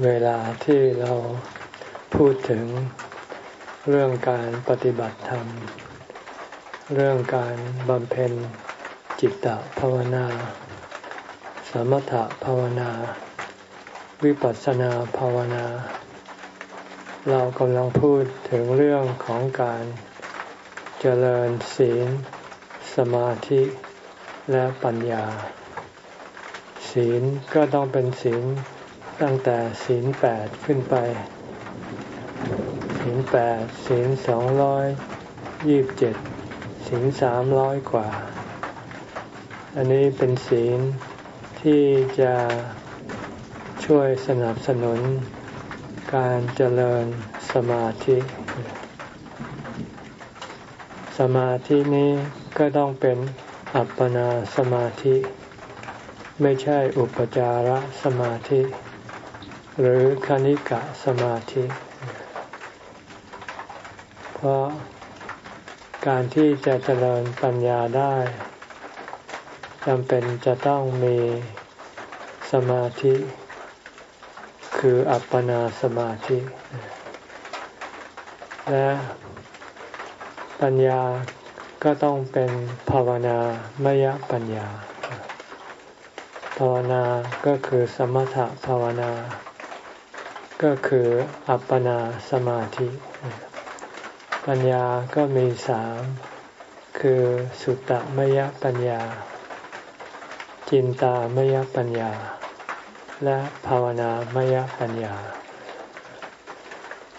เวลาที่เราพูดถึงเรื่องการปฏิบัติธรรม เรื่องการบำเพ็ญจิตตภาวนา สมถภาวนา วิปัสสนาภาวนา เรากำลังพูดถึงเรื่องของการเจริญศีล สมาธิและปัญญา ศีลก็ต้องเป็นศีล ตั้งแต่ศีลแปดขึ้นไป ศีลแปดศีลสองร้อยยี่บเจ็ดศีลสามร้อยกว่า อันนี้เป็นศีลที่จะช่วยสนับสนุนการเจริญสมาธิ สมาธินี้ก็ต้องเป็นอัปปนาสมาธิ ไม่ใช่อุปจารสมาธิ หรือคณิกะสมาธิ เพราะการที่จะเจริญปัญญาได้จำเป็นจะต้องมีสมาธิ คืออัปปนาสมาธิ และปัญญาก็ต้องเป็นภาวนามยปัญญา ภาวนาก็คือสมถภาวนา ก็คืออัปปนาสมาธิ ปัญญาก็มีสามคือสุตตมยปัญญา จินตามยปัญญา และภาวนามยปัญญา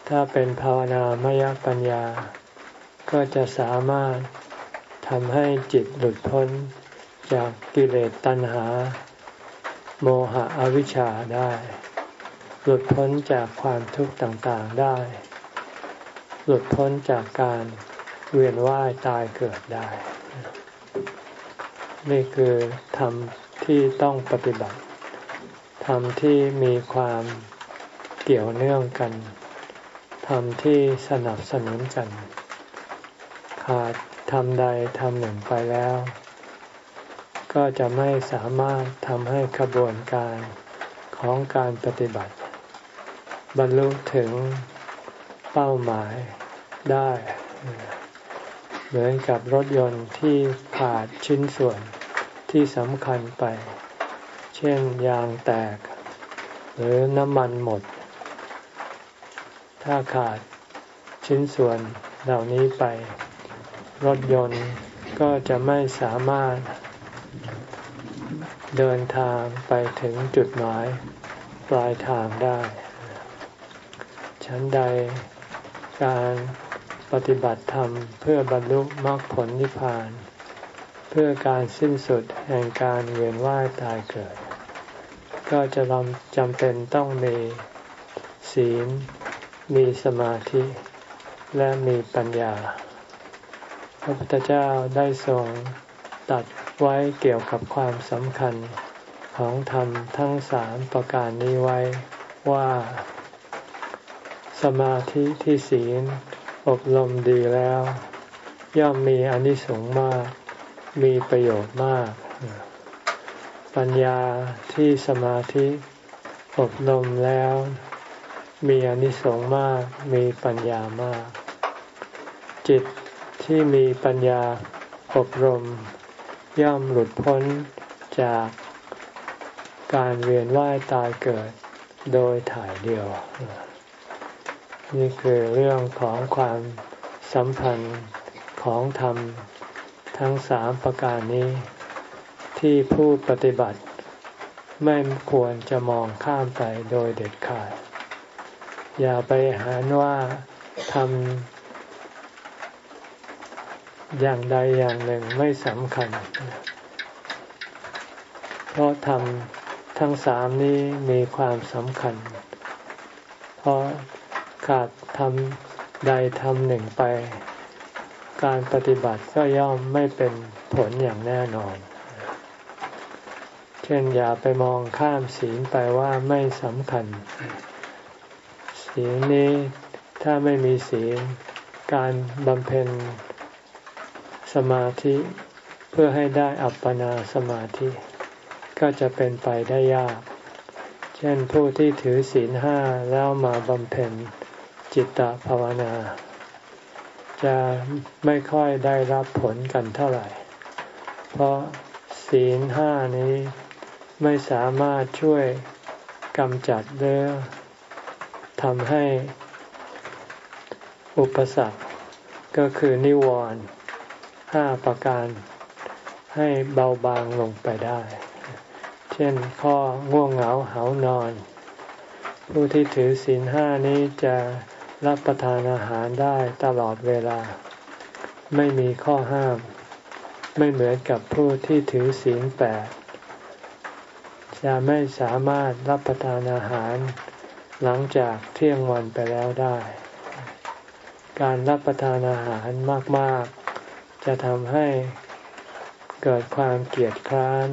ถ้าเป็นภาวนามยปัญญา ก็จะสามารถทำให้จิตหลุดพ้นจากกิเลสตัณหา โมหะอวิชชาได้ หลุดพ้นจากความทุกข์ต่างๆได้ หลุดพ้นจากการเวียนว่ายตายเกิดได้ นี่คือธรรมที่ต้องปฏิบัติธรรมที่มีความเกี่ยวเนื่องกันธรรมที่สนับสนุนกัน ขาดทำใดทำหนึ่งไปแล้ว ก็จะไม่สามารถทำให้ขบวนการของการปฏิบัติ บรรลุถึงเป้าหมายได้ เหมือนกับรถยนต์ที่ขาดชิ้นส่วนที่สำคัญไป เช่นยางแตก หรือน้ำมันหมด ถ้าขาดชิ้นส่วนเหล่านี้ไป รถยนต์ก็จะไม่สามารถเดินทางไปถึงจุดหมายปลายทางได้ ฉันใดการปฏิบัติธรรมเพื่อบรรลุมรรคผลนิพพาน เพื่อการสิ้นสุดแห่งการเวียนว่ายตายเกิด ก็จะจำเป็นต้องมีศีล มีสมาธิ และมีปัญญา พระพุทธเจ้าได้ทรงตัดไว้เกี่ยวกับความสำคัญของธรรมทั้งสามประการนี้ไว้ว่า สมาธิที่ศีลอบรมดีแล้ว ย่อมมีอนิสงส์มาก มีประโยชน์มาก ปัญญาที่สมาธิอบรมแล้ว มีอนิสงส์มาก มีปัญญามาก จิตที่มีปัญญาอบรม ย่อมหลุดพ้นจากการเวียนว่ายตายเกิดโดยถ่ายเดียว นี่คือเรื่องของความสัมพันธ์ของธรรมทั้งสามประการนี้ ที่ผู้ปฏิบัติ ไม่ควรจะมองข้ามไปโดยเด็ดขาด อย่าไปหาว่าทำอย่างใดอย่างหนึ่งไม่สำคัญ เพราะทำทั้งสามนี้มีความสำคัญ เพราะ ขาดทำใดทำหนึ่งไป การปฏิบัติก็ย่อมไม่เป็นผลอย่างแน่นอน เช่นอย่าไปมองข้ามศีลไปว่าไม่สำคัญ ศีลนี้ถ้าไม่มีศีล การบำเพ็ญสมาธิเพื่อให้ได้อัปปนาสมาธิ ก็จะเป็นไปได้ยาก เช่ช่นผู้ที่ถือศีลห้าแล้วมาบำเพ็ญ จิตตภาวนา จะไม่ค่อยได้รับผลกันเท่าไหร่ เพราะศีลห้านี้ไม่สามารถช่วยกำจัดเรือทำให้อุปสรรคก็คือนิวรณ์ห้าประการให้เบาบางลงไปได้ เช่นข้อง่วงเหงาเหานอน ผู้ที่ถือศีลห้านี้จะ รับประทานอาหารได้ตลอดเวลา ไม่มีข้อห้าม ไม่เหมือนกับผู้ที่ถือศีลแปดจะไม่สามารถรับประทานอาหาร หลังจากเที่ยงวันไปแล้วได้ การรับประทานอาหารมากๆ จะทำให้เกิดความเกียดคร้าน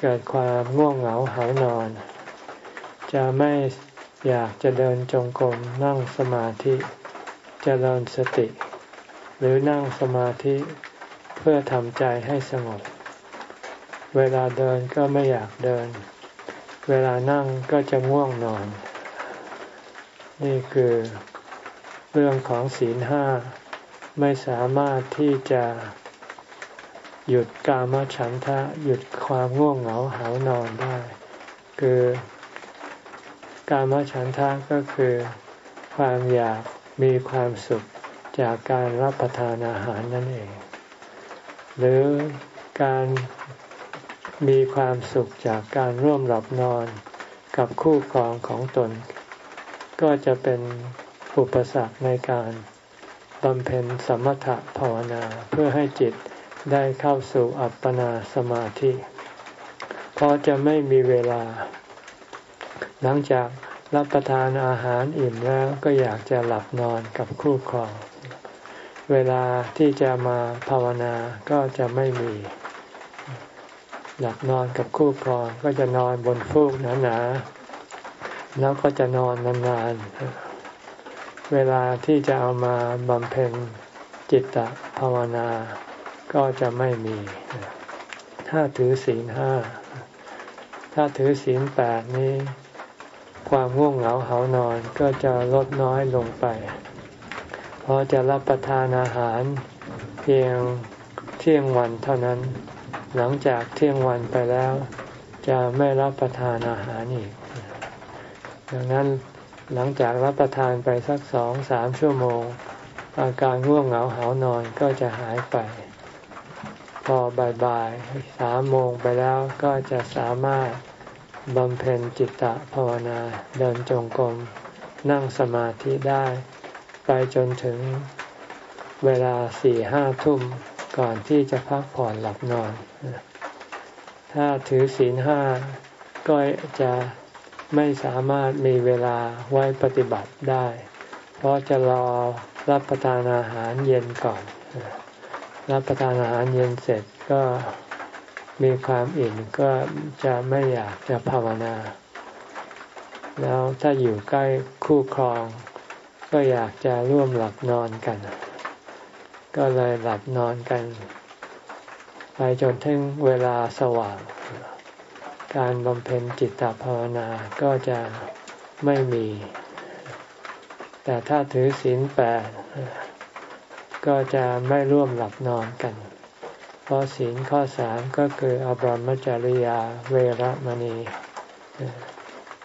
เกิดความง่วงเหงาหานอน จะไม่ อยากจะเดินจงกรมนั่งสมาธิจเจริญสติ หรือนั่งสมาธิเพื่อทำใจให้สงบ เวลาเดินก็ไม่อยากเดิน เวลานั่งก็จะง่วงนอน นี่คือเรื่องของศีลห้าไม่สามารถที่จะหยุดกามฉันทะหยุดความง่วงเหงาหานอนได้ คือ กามฉันทะก็คือ ความอยากมีความสุขจากการรับประทานอาหารนั่นเอง หรือการมีความสุขจากการร่วมหลับนอนกับคู่ครองของตน ก็จะเป็นอุปสรรคในการบำเพ็ญสมถะภาวนาเพื่อให้จิตได้เข้าสู่อัปปนาสมาธิ เพราะจะไม่มีเวลา หลังจากรับประทานอาหารอิ่มแล้วก็อยากจะหลับนอนกับคู่ครอง เวลาที่จะมาภาวนาก็จะไม่มี หลับนอนกับคู่ครองก็จะนอนบนฟูกหนาๆแล้วก็จะนอนนานๆ เวลาที่จะเอามาบำเพ็ญจิตตภาวนาก็จะไม่มี ถ้าถือศีลห้า ถ้าถือศีลแปดนี้ ความง่วงเหงาเหานอนก็จะลดน้อยลงไป เพราะจะรับประทานอาหารเพียงเที่ยงวันเท่านั้น หลังจากเที่ยงวันไปแล้ว จะไม่รับประทานอาหารอีก ดังนั้นหลังจากรับประทานไปสักสองสามชั่วโมง อาการง่วงเหงาหานอนก็จะหายไป พอบ่ายๆสามโมงไปแล้วก็จะสามารถ บำเพ็ญจิตตภาวนาเดินจงกรมนั่งสมาธิได้ ไปจนถึงเวลาสี่ห้าทุ่มก่อนที่จะพักผ่อนหลับนอน ถ้าถือศีลห้าก็จะไม่สามารถมีเวลาไว้ปฏิบัติได้ เพราะจะรอรับประทานอาหารเย็นก่อน รับประทานอาหารเย็นเสร็จก็ มีความอิ่มก็จะไม่อยากจะภาวนา แล้วถ้าอยู่ใกล้คู่ครอง ก็อยากจะร่วมหลับนอนกัน ก็เลยหลับนอนกัน ไปจนถึงเวลาสว่าง การบำเพ็ญจิตตภาวนาก็จะไม่มี แต่ถ้าถือศีลแปดก็จะไม่ร่วมหลับนอนกัน เพราะศีลข้อสามก็คืออบรมจริยาเวรมณี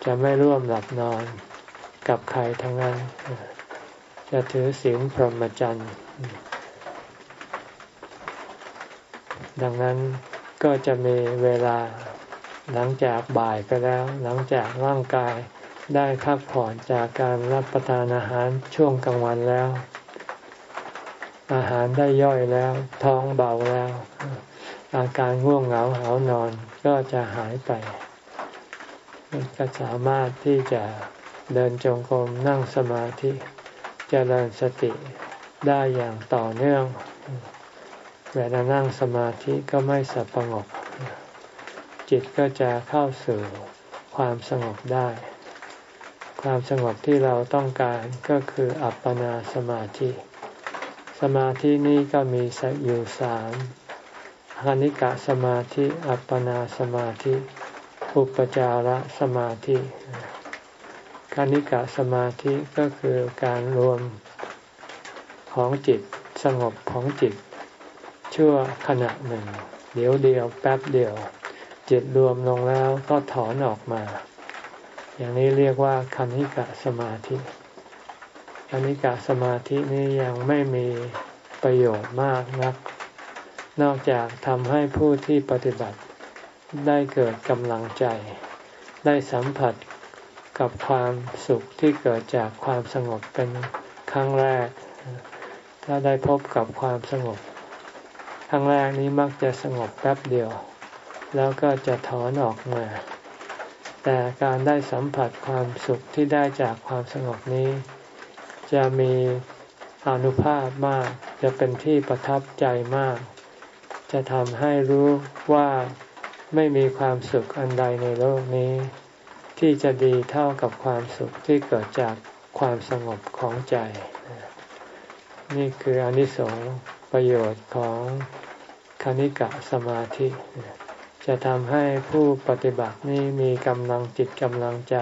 จะไม่ร่วมหลับนอนกับใครทั้งนั้น จะถือศีลพรหมจรรย์ดังนั้นก็จะมีเวลาหลังจากบ่ายไปแล้ว หลังจากร่างกายได้พักผ่อนจากการรับประทานอาหารช่วงกลางวันแล้ว อาหารได้ย่อยแล้ว ท้องเบาแล้ว อาการง่วงเหงาหานอนก็จะหายไป ก็สามารถที่จะเดินจงกรมนั่งสมาธิจเจริญสติได้อย่างต่อเนื่อง เวลานั่งสมาธิก็ไม่สับประงก จิตก็จะเข้าสู่ความสงบได้ ความสงบที่เราต้องการก็คืออัปปนาสมาธิ สมาธินี้ก็มีสอยู่สามคณิกะสมาธิ อัปปนาสมาธิ อุปจารสมาธิคณิกะสมาธิก็คือการรวมของจิตสงบของจิต ชั่วขณะหนึ่ง เดี๋ยวเดียวแป๊บเดียว จิตรวมลงแล้วก็ถอนออกมา อย่างนี้เรียกว่าคณิกะสมาธิ คณิกะสมาธินี้ยังไม่มีประโยชน์มากนัก นอกจากทำให้ผู้ที่ปฏิบัติได้เกิดกำลังใจ ได้สัมผัสกับความสุขที่เกิดจากความสงบเป็นครั้งแรก ถ้าได้พบกับความสงบ ครั้งแรกนี้มักจะสงบแป๊บเดียว แล้วก็จะถอนออกมา แต่การได้สัมผัสความสุขที่ได้จากความสงบนี้ จะมีอนุภาพมาก จะเป็นที่ประทับใจมาก จะทำให้รู้ว่าไม่มีความสุขอันใดในโลกนี้ ที่จะดีเท่ากับความสุขที่เกิดจากความสงบของใจ นี่คืออนิสงส์ประโยชน์ของคณิกะสมาธิ จะทำให้ผู้ปฏิบัตินี้มีกำลังจิตกำลังใจ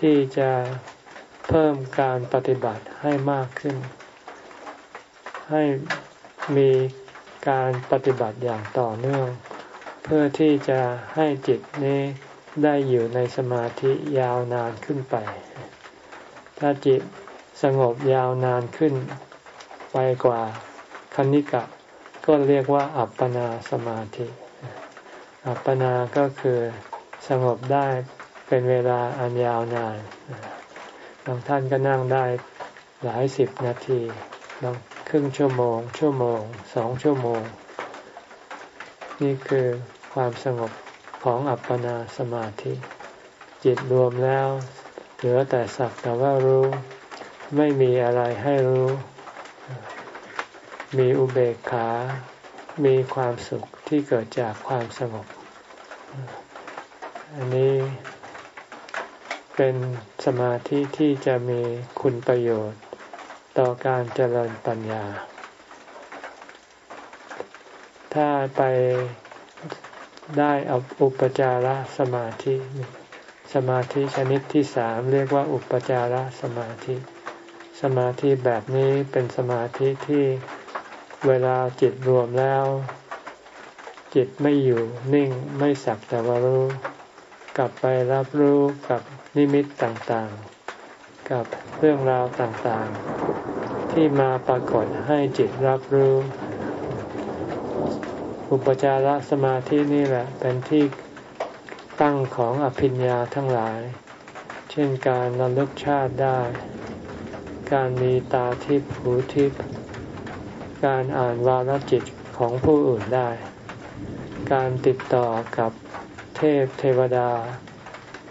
ที่จะ เพิ่มการปฏิบัติให้มากขึ้น ให้มีการปฏิบัติอย่างต่อเนื่อง เพื่อที่จะให้จิตนี้ได้อยู่ในสมาธิยาวนานขึ้นไป ถ้าจิตสงบยาวนานขึ้น ไปกว่าคณิกะ ก็เรียกว่าอัปปนาสมาธิ อัปปนาก็คือสงบได้เป็นเวลาอันยาวนาน บางท่านก็นั่งได้หลายสิบนาทีบางครึ่งชั่วโมง ชั่วโมงสองชั่วโมง นี่คือความสงบของอัปปนาสมาธิ จิตรวมแล้วเหลือแต่สักแต่ว่ารู้ ไม่มีอะไรให้รู้ มีอุเบกขา มีความสุขที่เกิดจากความสงบ อันนี้ เป็นสมาธิที่จะมีคุณประโยชน์ ต่อการเจริญปัญญา ถ้าไปได้เอาอุปจารสมาธิ สมาธิชนิดที่สามเรียกว่าอุปจารสมาธิ สมาธิแบบนี้เป็นสมาธิที่เวลาจิตรวมแล้ว จิตไม่อยู่นิ่งไม่สักแต่ว่ารู้ กลับไปรับรู้กับ นิมิตต่างๆ กับเรื่องราวต่างๆ ที่มาปรากฏให้จิตรับรู้ อุปจารสมาธินี่แหละเป็นที่ตั้งของอภิญญาทั้งหลาย เช่นการระลึกชาติได้ การมีตาทิพหูทิพการอ่านวาลจิตของผู้อื่นได้ การติดต่อกับเทพเทวดา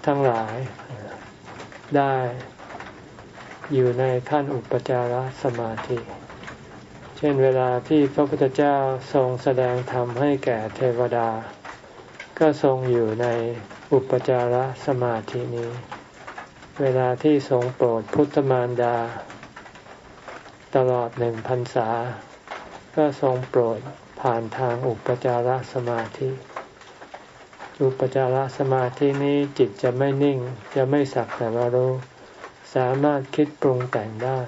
ทั้งหลาย ได้ อยู่ในขั้นอุปจารสมาธิ เช่นเวลาที่พระพุทธเจ้าทรงแสดงธรรมให้แก่เทวดา ก็ทรงอยู่ในอุปจารสมาธินี้ เวลาที่ทรงโปรดพุทธมารดา ตลอดหนึ่งพรรษา ก็ทรงโปรดผ่านทางอุปจารสมาธิ อุปจารสมาธินี้จิตจะไม่นิ่ง จะไม่สักแต่ว่ารู้สามารถคิดปรุงแต่งได้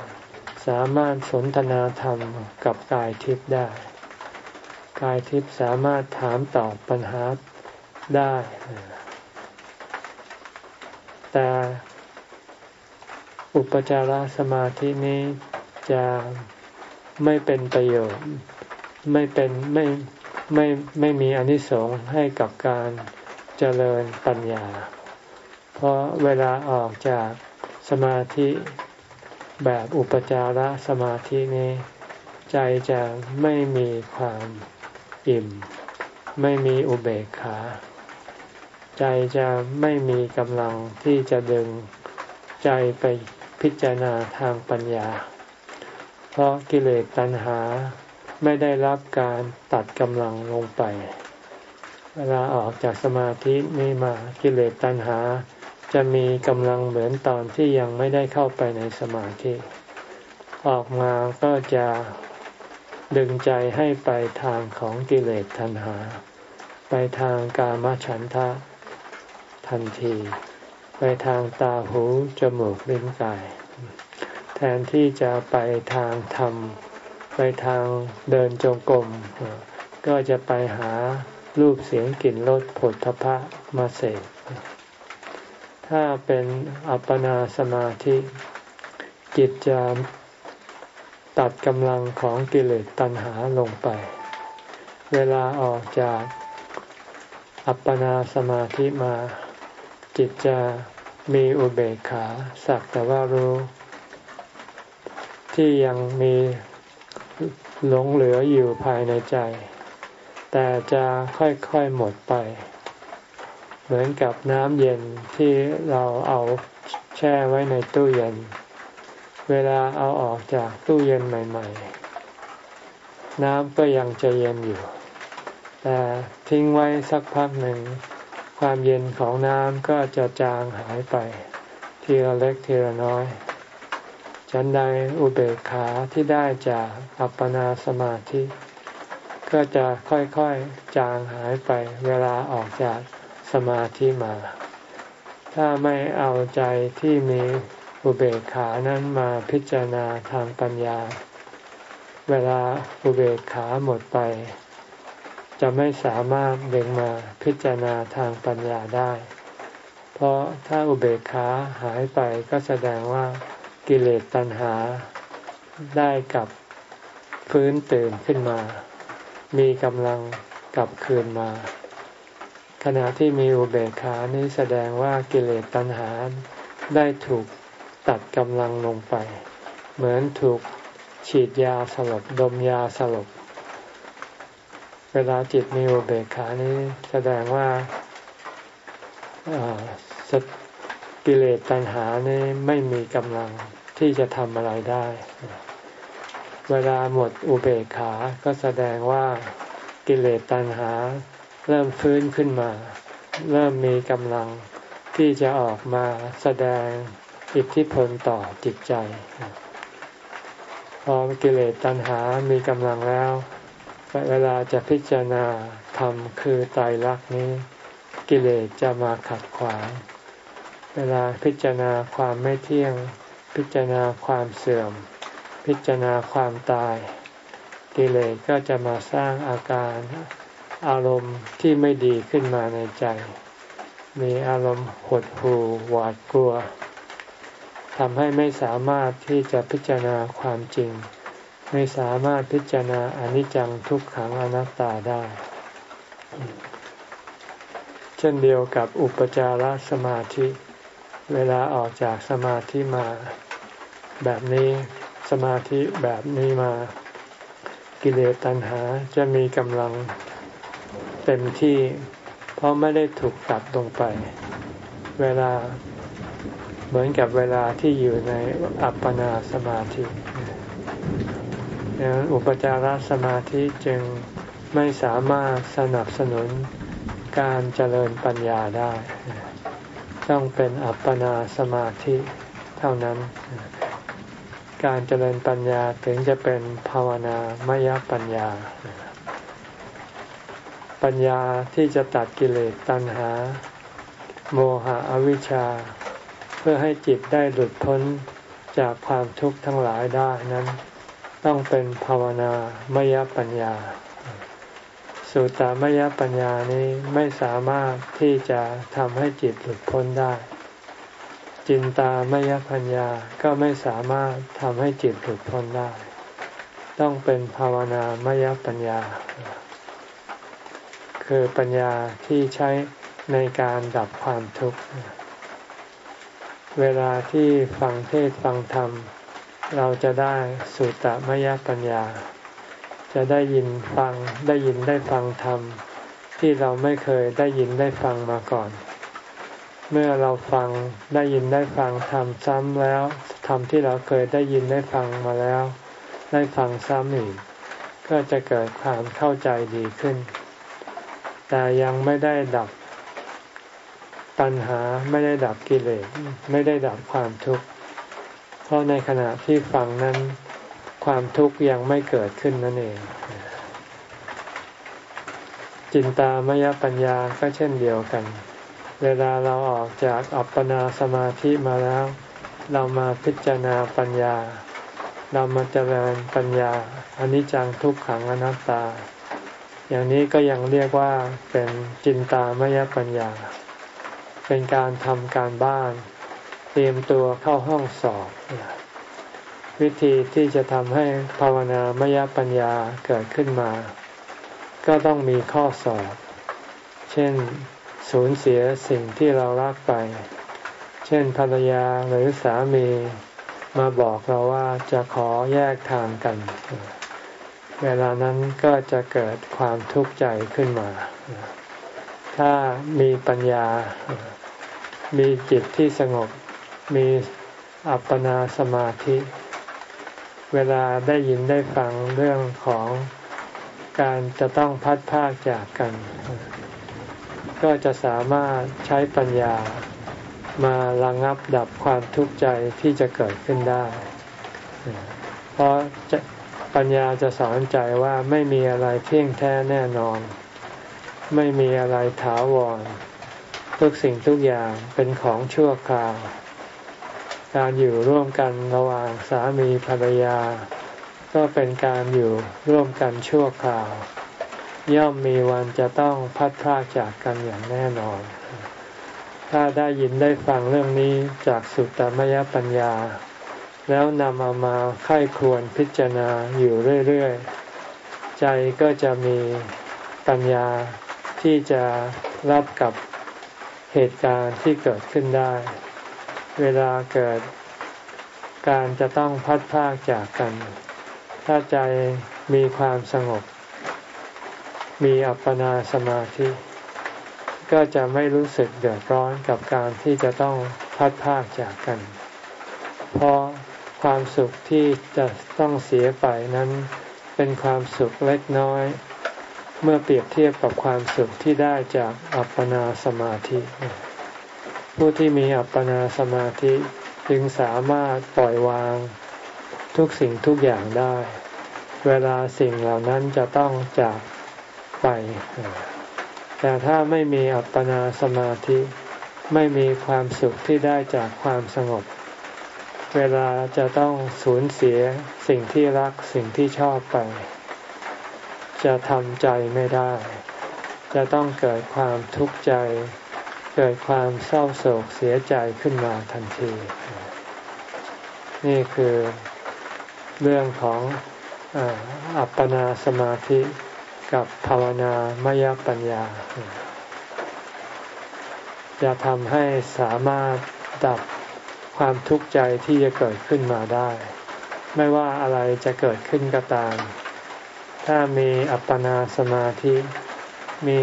สามารถสนทนาธรรมกับกายทิพย์ได้ กายทิพย์สามารถถามตอบปัญหาได้ แต่อุปจารสมาธินี้จะไม่เป็นประโยชน์ ไม่เป็นไม่ไม่ไม่มีอนิสงส์ให้กับการ เจริญปัญญา เพราะเวลาออกจากสมาธิแบบอุปจารสมาธินี้ ใจจะไม่มีความอิ่ม ไม่มีอุเบกขา ใจจะไม่มีกำลังที่จะดึงใจไปพิจารณาทางปัญญา เพราะกิเลสตัณหาไม่ได้รับการตัดกำลังลงไป เวลาออกจากสมาธินี้มากิเลสตัณหา จะมีกำลังเหมือนตอนที่ยังไม่ได้เข้าไปในสมาธิ ออกมาก็จะดึงใจให้ไปทางของกิเลสทันหา ไปทางกามฉันทะทันที ไปทางตาหูจมูกลิ้นกาย แทนที่จะไปทางธรรม ไปทางเดินจงกรมก็จะไปหา รูปเสียงกลิ่นรสผลทพะมาเสกถ้าเป็นอัปปนาสมาธิจิตจะตัดกำลังของกิเลสตัณหาลงไป เวลาออกจากอัปปนาสมาธิมา จิตจะมีอุเบกขาสักแต่ว่ารู้ ที่ยังมีหลงเหลืออยู่ภายในใจ แต่จะค่อยๆหมดไป เหมือนกับน้ำเย็นที่เราเอาแช่ไว้ในตู้เย็น เวลาเอาออกจากตู้เย็นใหม่ ๆ น้ำก็ยังจะเย็นอยู่ แต่ทิ้งไว้สักพักหนึ่ง ความเย็นของน้ำก็จะจางหายไป ทีละเล็กทีละน้อยฉันใดอุเบกขาที่ได้จากอัปปนาสมาธิ ก็จะค่อยๆจางหายไปเวลาออกจากสมาธิมา ถ้าไม่เอาใจที่มีอุเบกขานั้นมาพิจารณาทางปัญญา เวลาอุเบกขาหมดไป จะไม่สามารถเบ่งมาพิจารณาทางปัญญาได้ เพราะถ้าอุเบกขาหายไปก็แสดงว่ากิเลสตัณหาได้กับฟื้นตื่นขึ้นมา มีกำลังกลับคืนมา ขณะที่มีอุเบกขานี้แสดงว่ากิเลสตัณหาได้ถูกตัดกำลังลงไป เหมือนถูกฉีดยาสลบดมยาสลบ เวลาจิตมีอุเบกขานี้แสดงว่ากิเลสตัณหานี้ไม่มีกำลังที่จะทำอะไรได้ เวลาหมดอุเบกขาก็แสดงว่ากิเลสตัณหา เริ่มฟื้นขึ้นมา เริ่มมีกำลังที่จะออกมาแสดงอิทธิพลต่อจิตใจ พอกิเลสตัณหามีกำลังแล้ว เวลาจะพิจารณาธรรมคือไตรลักษณ์นี้ กิเลสจะมาขัดขวาง เวลาพิจารณาความไม่เที่ยงพิจารณาความเสื่อม พิจารณาความตาย กิเลสก็จะมาสร้างอาการอารมณ์ที่ไม่ดีขึ้นมาในใจ มีอารมณ์หดหู่หวาดกลัวทำให้ไม่สามารถที่จะพิจารณาความจริง ไม่สามารถพิจารณาอนิจจังทุกขังอนัตตาได้ เช่นเดียวกับอุปจารสมาธิ เวลาออกจากสมาธิมา แบบนี้ สมาธิแบบนี้มา กิเลสตัณหาจะมีกำลังเต็มที่ เพราะไม่ได้ถูกตัดลงไป เวลาเหมือนกับเวลาที่อยู่ในอัปปนาสมาธิดังนั้นอุปจารสมาธิจึงไม่สามารถสนับสนุนการเจริญปัญญาได้ ต้องเป็นอัปปนาสมาธิเท่านั้น การเจริญปัญญาถึงจะเป็นภาวนามยปัญญา ปัญญาที่จะตัดกิเลสตัณหา โมหะอวิชชา เพื่อให้จิตได้หลุดพ้นจากความทุกข์ทั้งหลายได้นั้น ต้องเป็นภาวนามยปัญญาสุตตามยปัญญานี้ไม่สามารถที่จะทำให้จิตหลุดพ้นได้ จินตามยปัญญาก็ไม่สามารถทำให้จิตหลุดพ้นได้ ต้องเป็นภาวนามยปัญญา คือปัญญาที่ใช้ในการดับความทุกข์ เวลาที่ฟังเทศฟังธรรม เราจะได้สุตตมยปัญญา จะได้ยินฟังได้ยินได้ฟังธรรม ที่เราไม่เคยได้ยินได้ฟังมาก่อน เมื่อเราฟังได้ยินได้ฟังธรรมซ้ำแล้วธรรมที่เราเคยได้ยินได้ฟังมาแล้ว ได้ฟังซ้ำอีกก็จะเกิดความเข้าใจดีขึ้น แต่ยังไม่ได้ดับตัณหาไม่ได้ดับกิเลสไม่ได้ดับความทุกข์ เพราะในขณะที่ฟังนั้น ความทุกข์ยังไม่เกิดขึ้นนั่นเอง จินตามยปัญญาก็เช่นเดียวกัน เวลาเราออกจากอัปปนาสมาธิมาแล้ว เรามาพิจารณาปัญญา เรามาเจริญปัญญาอนิจจังทุกขังอนัตตา อย่างนี้ก็ยังเรียกว่าเป็นจินตามยปัญญา เป็นการทำการบ้าน เตรียมตัวเข้าห้องสอบ วิธีที่จะทำให้ภาวนามยปัญญาเกิดขึ้นมา ก็ต้องมีข้อสอบ เช่น สูญเสียสิ่งที่เรารักไป เช่นภรรยาหรือสามีมาบอกเราว่าจะขอแยกทางกัน เวลานั้นก็จะเกิดความทุกข์ใจขึ้นมา ถ้ามีปัญญา มีจิตที่สงบ มีอัปปนาสมาธิ เวลาได้ยินได้ฟังเรื่องของการจะต้องพัดพากจากกัน ก็จะสามารถใช้ปัญญามาระงงับดับความทุกข์ใจที่จะเกิดขึ้นได้ เพราะปัญญาจะสอนใจว่าไม่มีอะไรเที่ยงแท้แน่นอน ไม่มีอะไรถาวร ทุกสิ่งทุกอย่างเป็นของชั่วคราว การอยู่ร่วมกันระหว่างสามีภรรยา ก็เป็นการอยู่ร่วมกันชั่วคราว ย่อมมีวันจะต้องพัดพรากจากกันอย่างแน่นอน ถ้าได้ยินได้ฟังเรื่องนี้จากสุตตมยปัญญา แล้วนำเอามาไข้ควรพิจารณาอยู่เรื่อยๆ ใจก็จะมีปัญญาที่จะรับกับเหตุการณ์ที่เกิดขึ้นได้ เวลาเกิดการจะต้องพัดพากจากกัน ถ้าใจมีความสงบ มีอัปปนาสมาธิ ก็จะไม่รู้สึกเดือดร้อนกับการที่จะต้องพัดพากจากกัน เพราะความสุขที่จะต้องเสียไปนั้นเป็นความสุขเล็กน้อย เมื่อเปรียบเทียบกับความสุขที่ได้จากอัปปนาสมาธิ ผู้ที่มีอัปปนาสมาธิจึงสามารถปล่อยวางทุกสิ่งทุกอย่างได้ เวลาสิ่งเหล่านั้นจะต้องจาก ไป แต่ถ้าไม่มีอัปปนาสมาธิไม่มีความสุขที่ได้จากความสงบ เวลาจะต้องสูญเสียสิ่งที่รักสิ่งที่ชอบไป จะทำใจไม่ได้ จะต้องเกิดความทุกข์ใจ เกิดความเศร้าโศกเสียใจขึ้นมาทันที นี่คือเรื่องของอัปปนาสมาธิ กับภาวนามยปัญญา จะทำให้สามารถดับความทุกข์ใจที่จะเกิดขึ้นมาได้ ไม่ว่าอะไรจะเกิดขึ้นก็ตาม ถ้ามีอัปปนาสมาธิ มี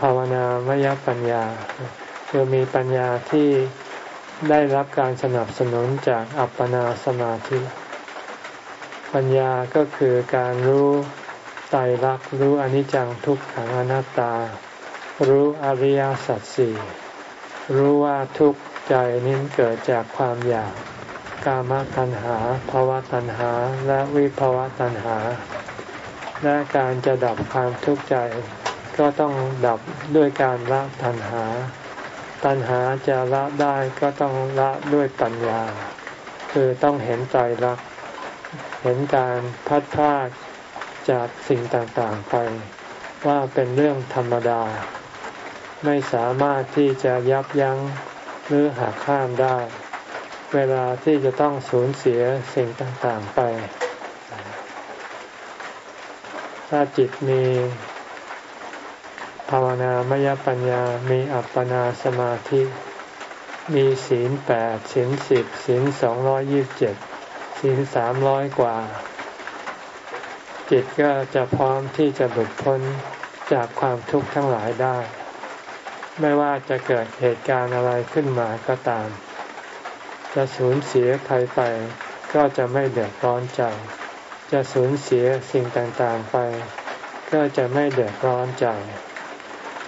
ภาวนามยปัญญาคือมีปัญญาที่ได้รับการสนับสนุนจากอัปปนาสมาธิ ปัญญาก็คือการรู้ ตายรักรู้อนิจจังทุกขังอนัตตา รู้อริยสัจสี่รู้ว่าทุกข์ใจนี้เกิดจากความอยาก กามตัณหาภาวะตัณหาและวิภาวะตัณหา และการจะดับความทุกข์ใจ ก็ต้องดับด้วยการละตัณหา ตัณหาจะละได้ก็ต้องละด้วยปัญญา คือต้องเห็นใจรัก เห็นการพัดพาก จากสิ่งต่างๆไป ว่าเป็นเรื่องธรรมดา ไม่สามารถที่จะยับยั้งหรือหักข้ามได้ เวลาที่จะต้องสูญเสียสิ่งต่างๆไป ถ้าจิตมีภาวนามยปัญญา มีอัปปนาสมาธิ มีศีลแปดศีลสิบศีลสองร้อยยี่สิบเจ็ดศีลสามร้อยกว่า จิตก็จะพร้อมที่จะหลุดพ้นจากความทุกข์ทั้งหลายได้ ไม่ว่าจะเกิดเหตุการณ์อะไรขึ้นมาก็ตาม จะสูญเสียใครไป ก็จะไม่เดือดร้อนใจ จะสูญเสียสิ่งต่างๆไป ก็จะไม่เดือดร้อนใจ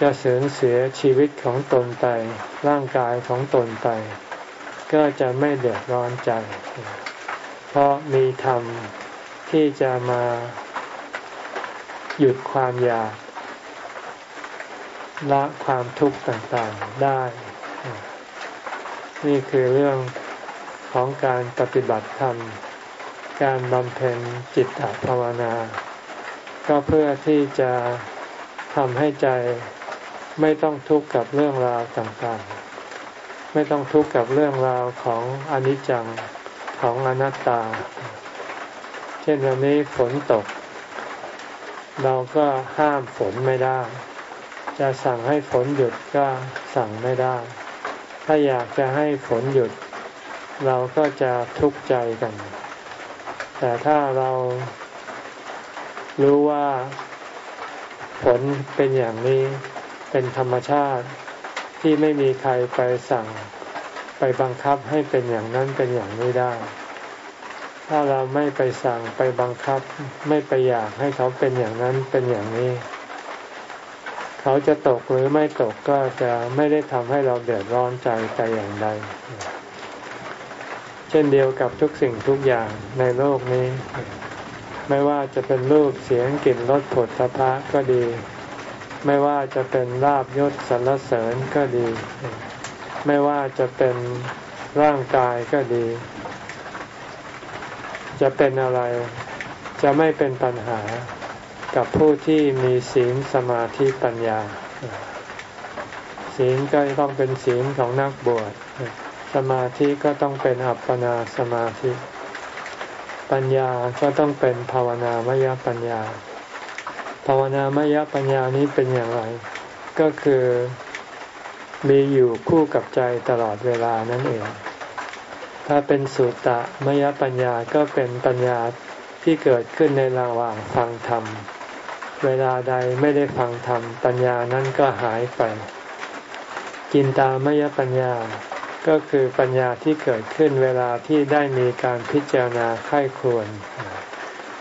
จะสูญเสียชีวิตของตนไป ร่างกายของตนไป ก็จะไม่เดือดร้อนใจ เพราะมีธรรมที่จะมา หยุดความอยากละความทุกข์ต่างๆได้ นี่คือเรื่องของการปฏิบัติธรรม การบำเพ็ญจิตภาวนา ก็เพื่อที่จะทำให้ใจไม่ต้องทุกข์กับเรื่องราวต่างๆ ไม่ต้องทุกข์กับเรื่องราวของอนิจจังของอนัตตา เช่นวันนี้ฝนตก เราก็ห้ามฝนไม่ได้ จะสั่งให้ฝนหยุดก็สั่งไม่ได้ ถ้าอยากจะให้ฝนหยุด เราก็จะทุกข์ใจกัน แต่ถ้าเรารู้ว่าผลเป็นอย่างนี้เป็นธรรมชาติที่ไม่มีใครไปสั่ง ไปบังคับให้เป็นอย่างนั้นเป็นอย่างนี้ได้ ถ้าเราไม่ไปสั่งไปบังคับ ไม่ไปอยากให้เขาเป็นอย่างนั้นเป็นอย่างนี้ เขาจะตกหรือไม่ตกก็จะไม่ได้ทำให้เราเดือดร้อนใจแต่อย่างใด เช่นเดียวกับทุกสิ่งทุกอย่างในโลกนี้ ไม่ว่าจะเป็นรูปเสียงกลิ่นรสผลสะพะก็ดี ไม่ว่าจะเป็นลาบยศสรรเสริญก็ดี ไม่ว่าจะเป็นร่างกายก็ดี จะเป็นอะไร จะไม่เป็นปัญหากับผู้ที่มีศีลสมาธิปัญญา ศีลก็ต้องเป็นศีลของนักบวช สมาธิก็ต้องเป็นอัปปนาสมาธิ ปัญญาก็ต้องเป็นภาวนามยปัญญา ภาวนามยปัญญานี้เป็นอย่างไร ก็คือมีอยู่คู่กับใจตลอดเวลานั่นเอง ถ้าเป็นสุตตะมยปัญญาก็เป็นปัญญาที่เกิดขึ้นในระหว่างฟังธรรม เวลาใดไม่ได้ฟังธรรม ปัญญานั้นก็หายไป กินตามยปัญญา ก็คือปัญญาที่เกิดขึ้นเวลาที่ได้มีการพิจารณาไข้ควร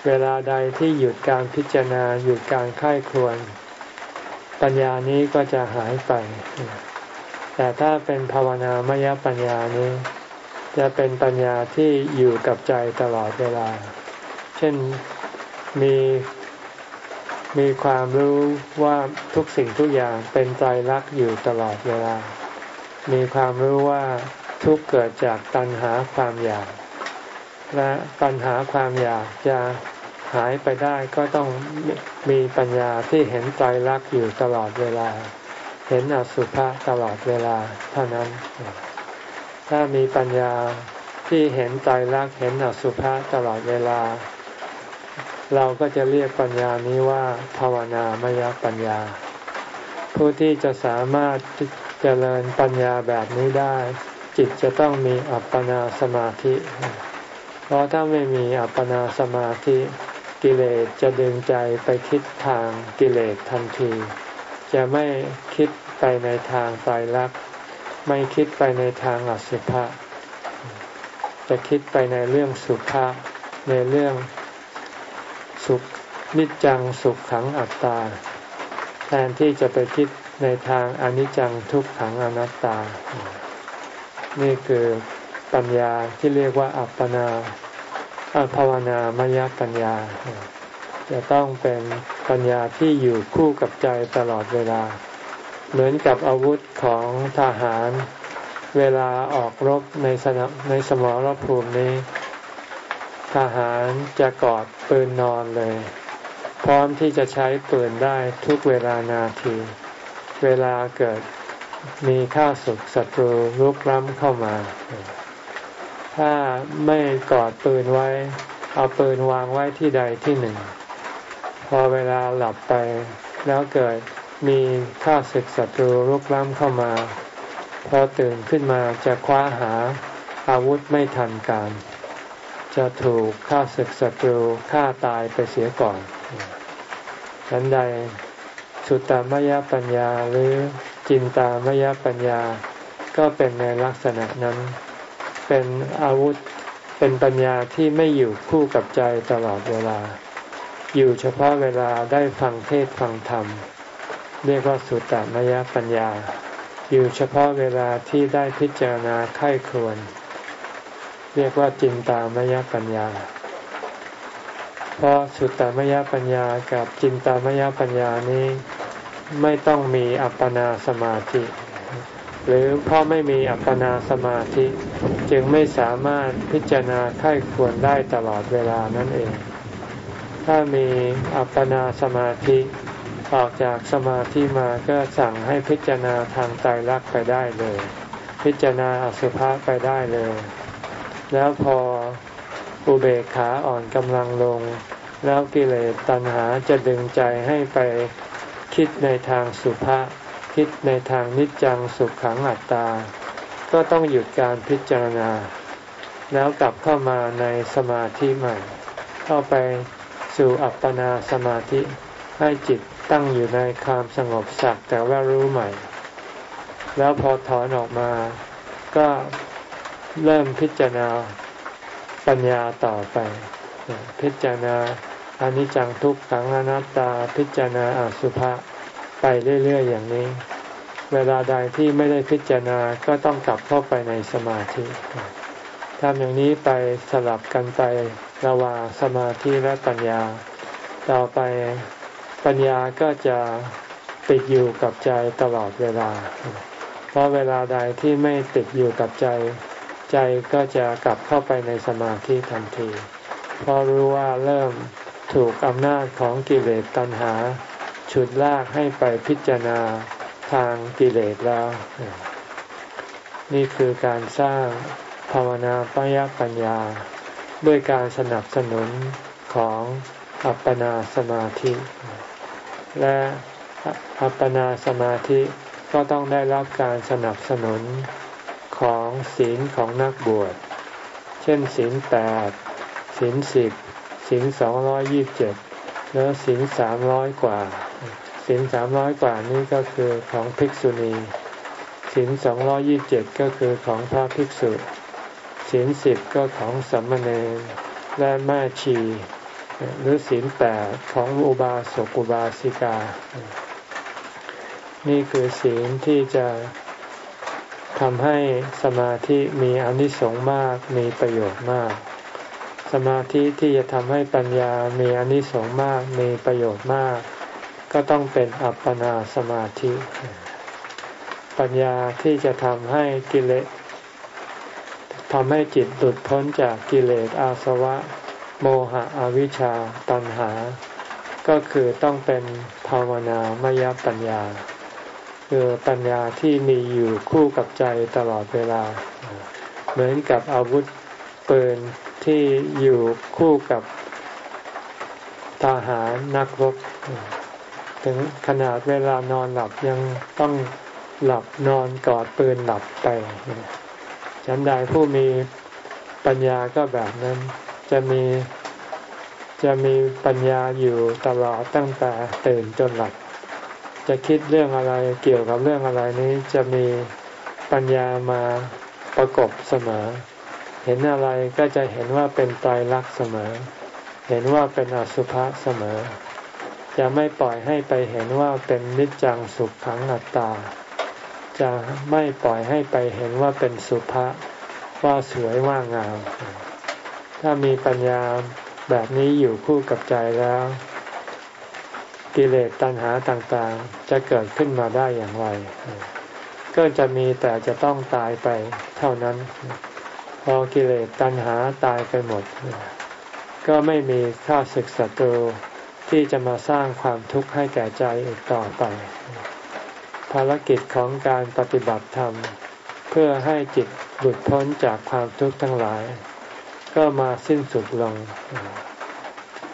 เวลาใดที่หยุดการพิจารณาหยุดการค่ายควร ปัญญานี้ก็จะหายไป แต่ถ้าเป็นภาวนามยปัญญานี้ จะเป็นปัญญาที่อยู่กับใจตลอดเวลา เช่นมีมีความรู้ว่าทุกสิ่งทุกอย่างเป็นใจรักอยู่ตลอดเวลา มีความรู้ว่าทุกเกิดจากตัณหาความอยาก และปัญหาความอยากจะหายไปได้ก็ต้องมีปัญญาที่เห็นใจรักอยู่ตลอดเวลา เห็นอสุภะตลอดเวลาเท่านั้น ถ้ามีปัญญาที่เห็นใจรักเห็นอสุภะตลอดเวลา เราก็จะเรียกปัญญานี้ว่าภาวนามยปัญญา ผู้ที่จะสามารถเจริญปัญญาแบบนี้ได้ จิตจะต้องมีอัปปนาสมาธิ เพราะถ้าไม่มีอัปปนาสมาธิกิเลสจะดึงใจไปคิดทางกิเลสทันที จะไม่คิดไปในทางไตรลักษณ์ ไม่คิดไปในทางอสุภะจะคิดไปในเรื่องสุภะในเรื่องสุขนิจจังสุขขังอัตตา แทนที่จะไปคิดในทางอนิจจังทุกขังอนัตตา นี่คือปัญญาที่เรียกว่าอัปปนาอภาวนามยปัญญา จะต้องเป็นปัญญาที่อยู่คู่กับใจตลอดเวลา เหมือนกับอาวุธของทหาร เวลาออกรบในสนามในสมรภูมินี้ ทหารจะกอดปืนนอนเลย พร้อมที่จะใช้ปืนได้ทุกเวลานาที เวลาเกิดมีข้าศึกศัตรูรุกล้ำเข้ามา ถ้าไม่กอดปืนไว้ เอาปืนวางไว้ที่ใดที่หนึ่ง พอเวลาหลับไปแล้วเกิด มีข้าศึกศัตรูรุกล้ำเข้ามา พอตื่นขึ้นมาจะคว้าหาอาวุธไม่ทันการ จะถูกข้าศึกศัตรูฆ่าตายไปเสียก่อนฉันใดสุตตามยปัญญาหรือจินตามยปัญญา ก็เป็นในลักษณะนั้น เป็นอาวุธเป็นปัญญาที่ไม่อยู่คู่กับใจตลอดเวลา อยู่เฉพาะเวลาได้ฟังเทศฟังธรรม เรียกว่าสุตตมยปัญญา อยู่เฉพาะเวลาที่ได้พิจารณาไข้ควร เรียกว่าจินตามยปัญญา เพราะสุตตมยปัญญากับจินตามยปัญญานี้ไม่ต้องมีอัปปนาสมาธิ หรือเพราะไม่มีอัปปนาสมาธิ จึงไม่สามารถพิจารณาไข้ควรได้ตลอดเวลานั่นเอง ถ้ามีอัปปนาสมาธิ ออกจากสมาธิมาก็สั่งให้พิจารณาทางใจรักไปได้เลย พิจารณาอสุภะไปได้เลย แล้วพออุเบกขาอ่อนกำลังลง แล้วกิเลสตัณหาจะดึงใจให้ไปคิดในทางสุภะคิดในทางนิจจังสุขขังอัตตา ก็ต้องหยุดการพิจารณา แล้วกลับเข้ามาในสมาธิใหม่ เข้าไปสู่อัปปนาสมาธิให้จิต ตั้งอยู่ในความสงบสักแต่ว่ารู้ใหม่ แล้วพอถอนออกมา ก็เริ่มพิจารณาปัญญาต่อไป พิจารณาอนิจจังทุกขังอนัตตา พิจารณาอสุภะไปเรื่อย ๆ อย่างนี้ เวลาใดที่ไม่ได้พิจารณาก็ต้องกลับเข้าไปในสมาธิทำอย่างนี้ไปสลับกันไประหว่างสมาธิและปัญญา ต่อไป ปัญญาก็จะติดอยู่กับใจตลอดเวลา เพราะเวลาใดที่ไม่ติดอยู่กับใจ ใจก็จะกลับเข้าไปในสมาธิทันที เพราะรู้ว่าเริ่มถูกอำนาจของกิเลสตัณหา ฉุดลากให้ไปพิจารณาทางกิเลสแล้ว นี่คือการสร้างภาวนาปยปัญญา ด้วยการสนับสนุนของอัปปนาสมาธิ และอัปปนาสมาธิก็ต้องได้รับการสนับสนุนของศีลของนักบวช เช่นศีลแปดศีลสิบศีลสองร้อยยี่บเจ็ดแล้วศีลสามร้อยกว่าศีลสามร้อยกว่านี้ก็คือของภิกษุณีศีลสองร้อยี่บเจ็ดก็คือของพระภิกษุศีลสิบก็ของสัมมเนรและแม่ชี หรือศีลแปดของอุบาสกอุบาสิกา นี่คือศีลที่จะทำให้สมาธิมีอนิสงส์มากมีประโยชน์มาก สมาธิที่จะทำให้ปัญญามีอนิสงส์มากมีประโยชน์มาก ก็ต้องเป็นอัปปนาสมาธิ ปัญญาที่จะทำให้กิเลสทำให้จิตหลุดพ้นจากกิเลสอาสวะ โมหะอวิชชาตัณหา ก็คือต้องเป็นภาวนามยปัญญา คือปัญญาที่มีอยู่คู่กับใจตลอดเวลา เหมือนกับอาวุธปืนที่อยู่คู่กับทหารนักรบ ถึงขนาดเวลานอนหลับยังต้องหลับนอนกอดปืนหลับไปฉันใดผู้มีปัญญาก็แบบนั้น จะมีจะมีปัญญาอยู่ตลอดตั้งแต่ตื่นจนหลับ จะคิดเรื่องอะไรเกี่ยวกับเรื่องอะไรนี้จะมีปัญญามาประกบเสมอ เห็นอะไรก็จะเห็นว่าเป็นไตรลักษณ์เสมอ เห็นว่าเป็นอสุภะเสมอ จะไม่ปล่อยให้ไปเห็นว่าเป็นนิจจังสุขขังอัตตา จะไม่ปล่อยให้ไปเห็นว่าเป็นสุภะว่าสวยว่างาม ถ้ามีปัญญาแบบนี้อยู่คู่กับใจแล้ว กิเลสตัณหาต่างๆ จะเกิดขึ้นมาได้อย่างไร ก็จะมีแต่จะต้องตายไปเท่านั้น พอกิเลสตัณหาตายไปหมด ก็ไม่มีข้าศึกศัตรูที่จะมาสร้างความทุกข์ให้แก่ใจอีกต่อไป ภารกิจของการปฏิบัติธรรม เพื่อให้จิตหลุดพ้นจากความทุกข์ทั้งหลาย ก็มาสิ้นสุดลง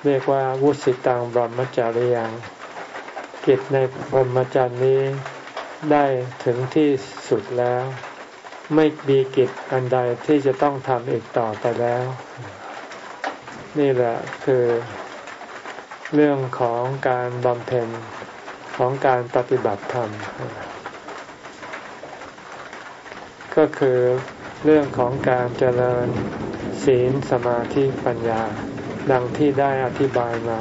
เรียกว่าวุสิตังบรมจารยังกิจในพรหมจรรย์นี้ได้ถึงที่สุดแล้ว ไม่มีกิจอันใดที่จะต้องทำอีกต่อไปแล้ว นี่แหละคือเรื่องของการบำเพ็ญของการปฏิบัติธรรม ก็คือ เรื่องของการเจริญศีลสมาธิปัญญา ดังที่ได้อธิบายมา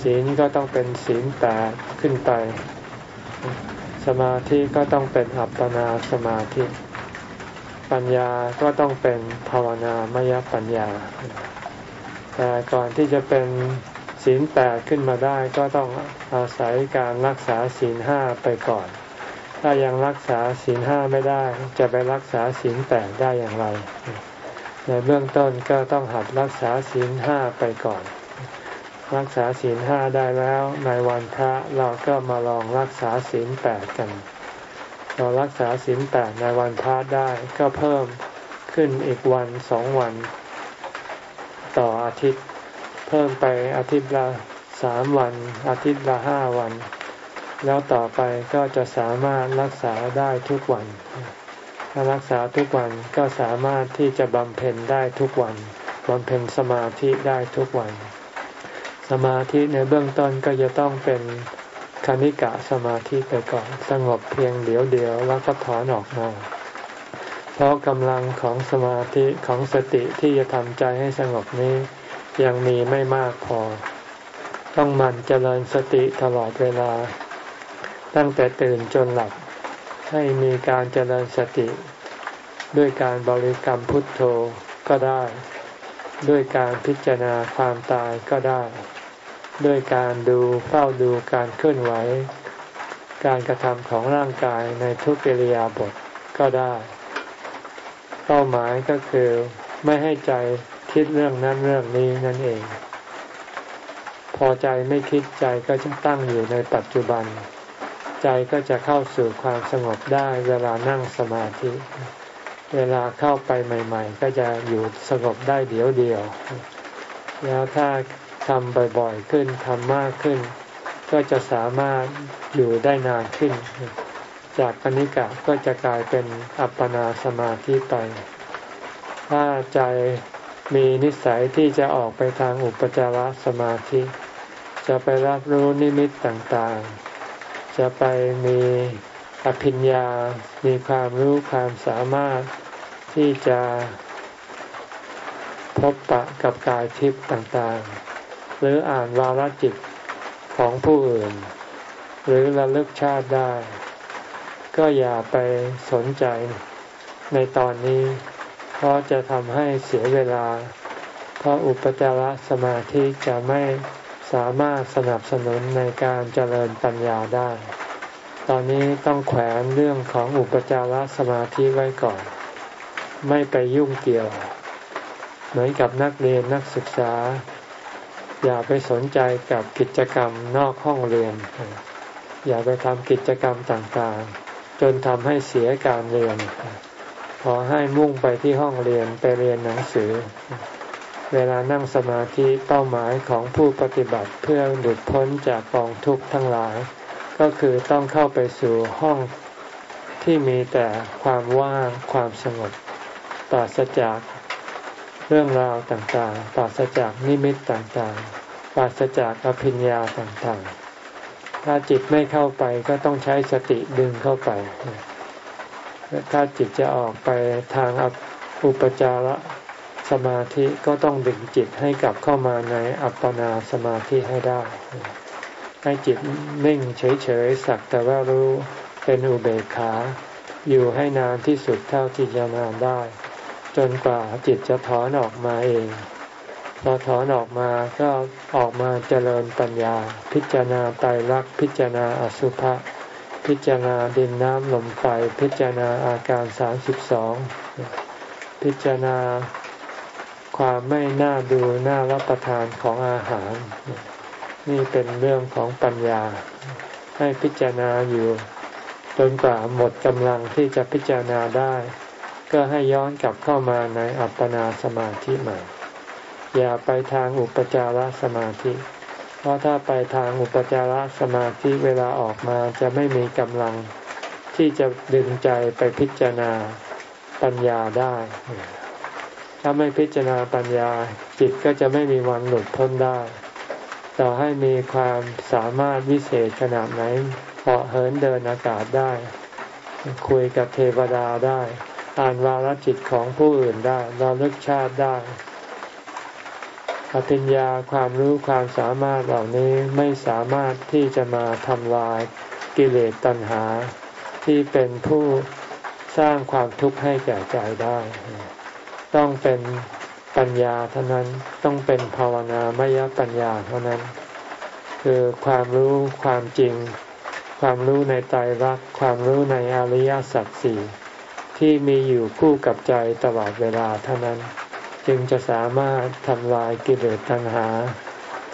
ศีลก็ต้องเป็นศีลแปดขึ้นไป สมาธิก็ต้องเป็นอัปปนาสมาธิ ปัญญาก็ต้องเป็นภาวนามยปัญญา แต่ก่อนที่จะเป็นศีลแปดขึ้นมาได้ก็ต้องอาศัยการรักษาศีลห้าไปก่อน ถ้ายังรักษาศีลห้าไม่ได้ จะไปรักษาศีลแปดได้อย่างไร ในเบื้องต้นก็ต้องหัดรักษาศีลห้าไปก่อน รักษาศีลห้าได้แล้ว ในวันพระเราก็มาลองรักษาศีลแปดกันเรารักษาศีลแปดในวันพระได้ก็เพิ่มขึ้นอีกวันสองวัน ต่ออาทิตย์ เพิ่มไปอาทิตย์ละสามวัน อาทิตย์ละห้าวัน แล้วต่อไปก็จะสามารถรักษาได้ทุกวัน ถ้ารักษาทุกวันก็สามารถที่จะบำเพ็ญได้ทุกวันบำเพ็ญสมาธิได้ทุกวัน สมาธิในเบื้องต้นก็จะต้องเป็นคณิกะสมาธิไปก่อนสงบเพียงเดียวเดียวแล้วก็ถอนออกมาเพราะกำลังของสมาธิของสติที่จะทำใจให้สงบนี้ยังมีไม่มากพอ ต้องมันเจริญสติตลอดเวลา ตั้งแต่ตื่นจนหลับ ให้มีการเจริญสติ ด้วยการบริกรรมพุทโธก็ได้ ด้วยการพิจารณาความตายก็ได้ ด้วยการดูเฝ้าดูการเคลื่อนไหว การกระทำของร่างกายในทุกกิริยาบทก็ได้ เป้าหมายก็คือไม่ให้ใจคิดเรื่องนั้นเรื่องนี้นั่นเอง พอใจไม่คิดใจก็จะตั้งอยู่ในปัจจุบัน ใจก็จะเข้าสู่ความสงบได้เวลานั่งสมาธิ เวลาเข้าไปใหม่ ๆ ก็จะอยู่สงบได้เดียวเดียว แล้วถ้าทำบ่อยๆขึ้นทำมากขึ้น ก็จะสามารถอยู่ได้นานขึ้น จากคณิกะก็จะกลายเป็นอัปปนาสมาธิไป ถ้าใจมีนิสัยที่จะออกไปทางอุปจารสมาธิ จะไปรับรู้นิมิตต่างๆ จะไปมีอภิญญา มีความรู้ความสามารถที่จะพบปะกับกายทิพย์ต่างๆ หรืออ่านวาลจิตของผู้อื่น หรือระลึกชาติได้ ก็อย่าไปสนใจในตอนนี้ เพราะจะทำให้เสียเวลา เพราะอุปจารสมาธิจะไม่ สามารถสนับสนุนในการเจริญปัญญาได้ ตอนนี้ต้องแขวนเรื่องของอุปจารสมาธิไว้ก่อน ไม่ไปยุ่งเกี่ยว เหมือนกับนักเรียนนักศึกษา อย่าไปสนใจกับกิจกรรมนอกห้องเรียน อย่าไปทำกิจกรรมต่างๆ จนทำให้เสียการเรียน ขอให้มุ่งไปที่ห้องเรียนไปเรียนหนังสือ เวลานั่งสมาธิเป้าหมายของผู้ปฏิบัติเพื่อหลุดพ้นจากกองทุกข์ทั้งหลาย ก็คือต้องเข้าไปสู่ห้องที่มีแต่ความว่างความสงบปราศจากเรื่องราวต่างๆ ปราศจากนิมิตต่างๆ ปราศจากอภิญญาต่างๆ ถ้าจิตไม่เข้าไปก็ต้องใช้สติดึงเข้าไป ถ้าจิตจะออกไปทางอุปจาระ สมาธิก็ต้องดึงจิตให้กลับเข้ามาในอัปปนาสมาธิให้ได้ ให้จิตนิ่งเฉยๆสักแต่ว่ารู้เป็นอุเบกขา อยู่ให้นานที่สุดเท่าที่จะนานได้ จนกว่าจิตจะถอนออกมาเอง พอถอนออกมาก็ออกมาเจริญปัญญา พิจารณาไตรลักษณ์พิจารณาอสุภะพิจารณาดินน้ำลมไฟพิจารณาอาการสามสิบสองพิจารณา ความไม่น่าดูน่ารับประทานของอาหาร นี่เป็นเรื่องของปัญญา ให้พิจารณาอยู่ จนกว่าหมดกำลังที่จะพิจารณาได้ ก็ให้ย้อนกลับเข้ามาในอัปปนาสมาธิใหม่ อย่าไปทางอุปจารสมาธิ เพราะถ้าไปทางอุปจารสมาธิเวลาออกมาจะไม่มีกำลังที่จะดึงใจไปพิจารณาปัญญาได้ ถ้าไม่พิจารณาปัญญา จิตก็จะไม่มีวันหลุดพ้นได้ ต่อให้มีความสามารถวิเศษขนาดไหนเหาะเหินเดินอากาศได้ คุยกับเทวดาได้ อ่านวาลจิตของผู้อื่นได้เราลึกชาติได้อภิญญาความรู้ความสามารถเหล่านี้ไม่สามารถที่จะมาทำลายกิเลสตัณหา ที่เป็นผู้สร้างความทุกข์ให้แก่ใจได้ ต้องเป็นปัญญาเท่านั้นต้องเป็นภาวนามยปัญญาเท่านั้น คือความรู้ความจริง ความรู้ในใจรักความรู้ในอริยสัจสี่ที่มีอยู่คู่กับใจตลอดเวลาเท่านั้น จึงจะสามารถทำลายกิเลสตัณหา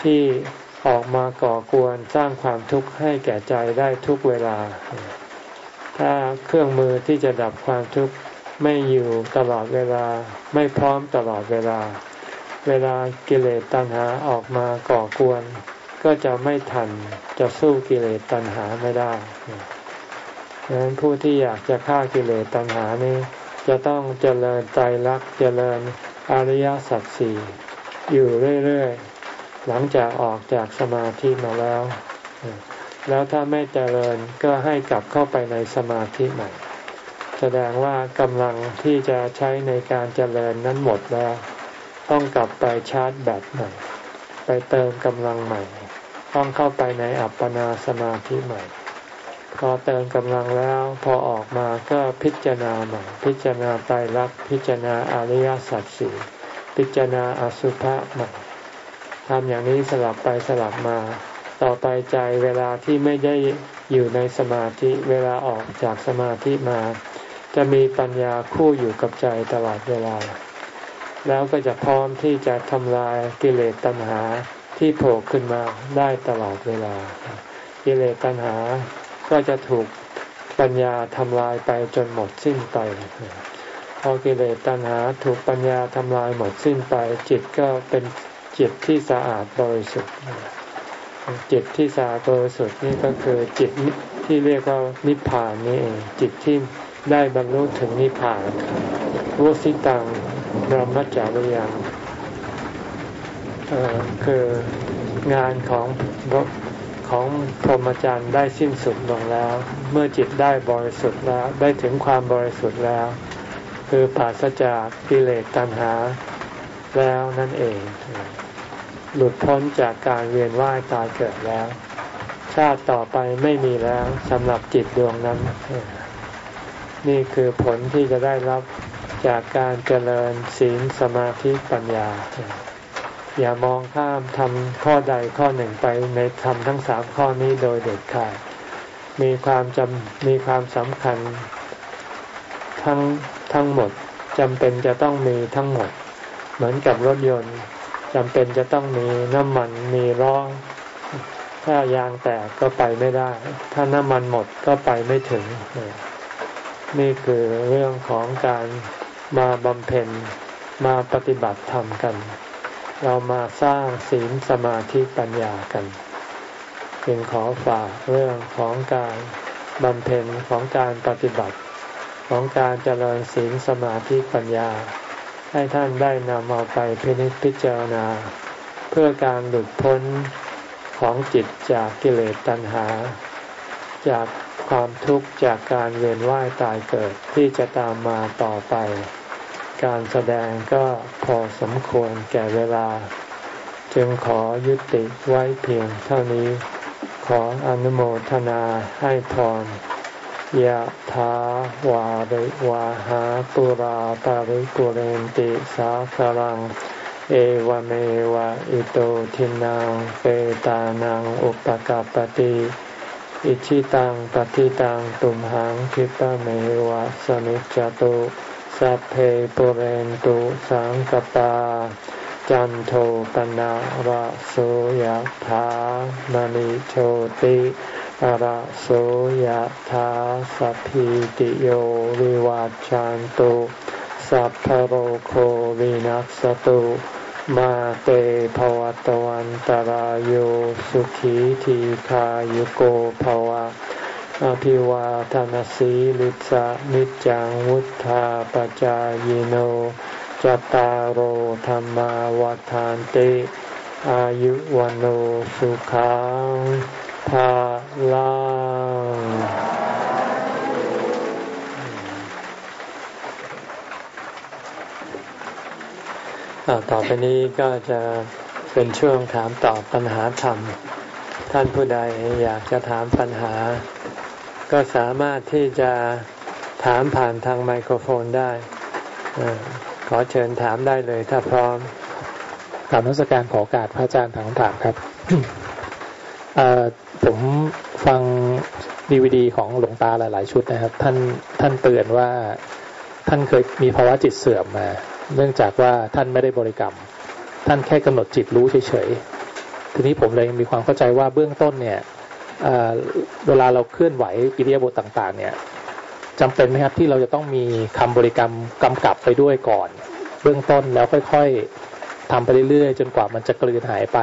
ที่ออกมาก่อกวนสร้างความทุกข์ให้แก่ใจได้ทุกเวลา ถ้าเครื่องมือที่จะดับความทุกข์ ไม่อยู่ตลอดเวลา ไม่พร้อมตลอดเวลา เวลากิเลสตัณหาออกมาก่อกวน ก็จะไม่ทันจะสู้กิเลสตัณหาไม่ได้ดังนั้นผู้ที่อยากจะฆ่ากิเลสตัณหานี้ จะต้องเจริญใจรักเจริญอริยสัจสี่อยู่เรื่อยๆ หลังจากออกจากสมาธิมาแล้ว แล้วถ้าไม่เจริญก็ให้กลับเข้าไปในสมาธิใหม่ แสดงว่ากำลังที่จะใช้ในการเจริญนั้นหมดแล้ว ต้องกลับไปชาร์จแบตใหม่ ไปเติมกำลังใหม่ ต้องเข้าไปในอัปปนาสมาธิใหม่ พอเติมกำลังแล้วพอออกมาก็พิจารณาใหม่พิจารณาไตรลักษณ์พิจารณาอริยสัจสี่พิจารณาอสุภะใหม่ทำอย่างนี้สลับไปสลับมา ต่อไปใจเวลาที่ไม่ได้อยู่ในสมาธิเวลาออกจากสมาธิมา จะมีปัญญาคู่อยู่กับใจตลอดเวลา แล้วก็จะพร้อมที่จะทำลายกิเลสตัณหาที่โผล่ขึ้นมาได้ตลอดเวลา กิเลสตัณหาก็จะถูกปัญญาทำลายไปจนหมดสิ้นไป พอกิเลสตัณหาถูกปัญญาทำลายหมดสิ้นไป จิตก็เป็นจิตที่สะอาดบริสุทธิ์จิตที่สะอาดบริสุทธิ์นี่ก็คือจิตที่เรียกว่านิพพานนี่เองจิตที่ ได้บรรลุถึงนิพพานวุสิตังรมัจาริยังคืองานของของพรหมจรรย์ได้สิ้นสุดลงแล้ว เมื่อจิตได้บริสุทธิ์แล้วได้ถึงความบริสุทธิ์แล้ว คือปราศจากกิเลสตัณหาแล้วนั่นเอง หลุดพ้นจากการเวียนว่ายตายเกิดแล้ว ชาติต่อไปไม่มีแล้วสำหรับจิตดวงนั้น นี่คือผลที่จะได้รับจากการเจริญศีลสมาธิปัญญา อย่ามองข้ามทำข้อใดข้อหนึ่งไปในทำทั้งสามข้อนี้โดยเด็ดขาด มีความจำมีความสำคัญทั้งทั้งหมดจำเป็นจะต้องมีทั้งหมด เหมือนกับรถยนต์จำเป็นจะต้องมีน้ำมันมีล้อถ้ายางแตกก็ไปไม่ได้ ถ้าน้ำมันหมดก็ไปไม่ถึง นี่คือเรื่องของการมาบำเพ็ญมาปฏิบัติธรรมกัน เรามาสร้างศีลสมาธิปัญญากันจึงขอฝากเรื่องของการบำเพ็ญของการปฏิบัติ ของการเจริญศีลสมาธิปัญญา ให้ท่านได้นำเอาไปพินิจพิจารณา เพื่อการหลุดพ้นของจิตจากกิเลสตัณหา จาก ความทุกข์จากการเวียนว่ายตายเกิดที่จะตามมาต่อไป การแสดงก็พอสมควรแก่เวลา จึงขอยุติไว้เพียงเท่านี้ ขออนุโมทนาให้พรยะถาวาริวาหาปุราปาริปุเรนติสาคลัง เอวเมวะอิโตทินังเปตานังอุปกาปติ อิชิตังปฏิตังตุมหังคิปะเมวะสมิจจตุสัพเพปุเรนตุสังกปา จันโทปนะระโสยธามณิโชติระโสยธาสัพพิติโยวิวัจจันตุสัพพโรโควินัสตุ มาเตภวตวันตารโยสุขีทีขายุโกภวะ อภิวาทานสีลิสะนิจังวุธาปจายโนจตารโหธรรมวาทานติ อายุวันโอสุขังภาลัง ต่อไปนี้ก็จะเป็นช่วงถามตอบปัญหาธรรม ท่านผู้ใดอยากจะถามปัญหา ก็สามารถที่จะถามผ่านทางไมโครโฟนได้ขอเชิญถามได้เลยถ้าพร้อมกรารนักการขอการพระอาจารย์ถามคำถามครับผมฟังดีวดีของหลวงตาหลาย ๆ ชุดนะครับ ท่านท่านเตือนว่าท่านเคยมีภาวะจิตเสื่อมมา เนื่องจากว่าท่านไม่ได้บริกรรม ท่านแค่กำหนดจิตรู้เฉยๆทีนี้ผมเลยมีความเข้าใจว่าเบื้องต้นเนี่ยเวลาเราเคลื่อนไหวกิริยาบทต่างๆ เนี่ยจำเป็นไหมครับที่เราจะต้องมีคำบริกรรมกำกับไปด้วยก่อน เบื้องต้นแล้วค่อยๆทำไปเรื่อยๆ จนกว่ามันจะกลืนหายไป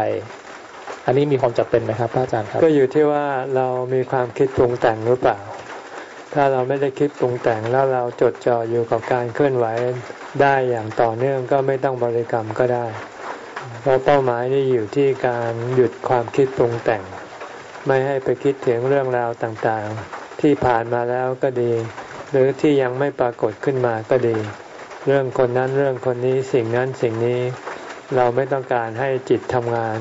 อันนี้มีความจำเป็นไหมครับพระอาจารย์ครับ ก็อยู่ที่ว่าเรามีความคิดปรุงแต่งหรือเปล่า ถ้าเราไม่ได้คิดปรุงแต่งแล้วเราจดจ่ออยู่กับการเคลื่อนไหวได้อย่างต่อเนื่องก็ไม่ต้องบริกรรมก็ได้ เพราะเป้าหมายนี่อยู่ที่การหยุดความคิดปรุงแต่ง ไม่ให้ไปคิดถึงเรื่องราวต่างๆ ที่ผ่านมาแล้วก็ดี หรือที่ยังไม่ปรากฏขึ้นมาก็ดี เรื่องคนนั้นเรื่องคนนี้สิ่งนั้นสิ่งนี้ เราไม่ต้องการให้จิตทำงาน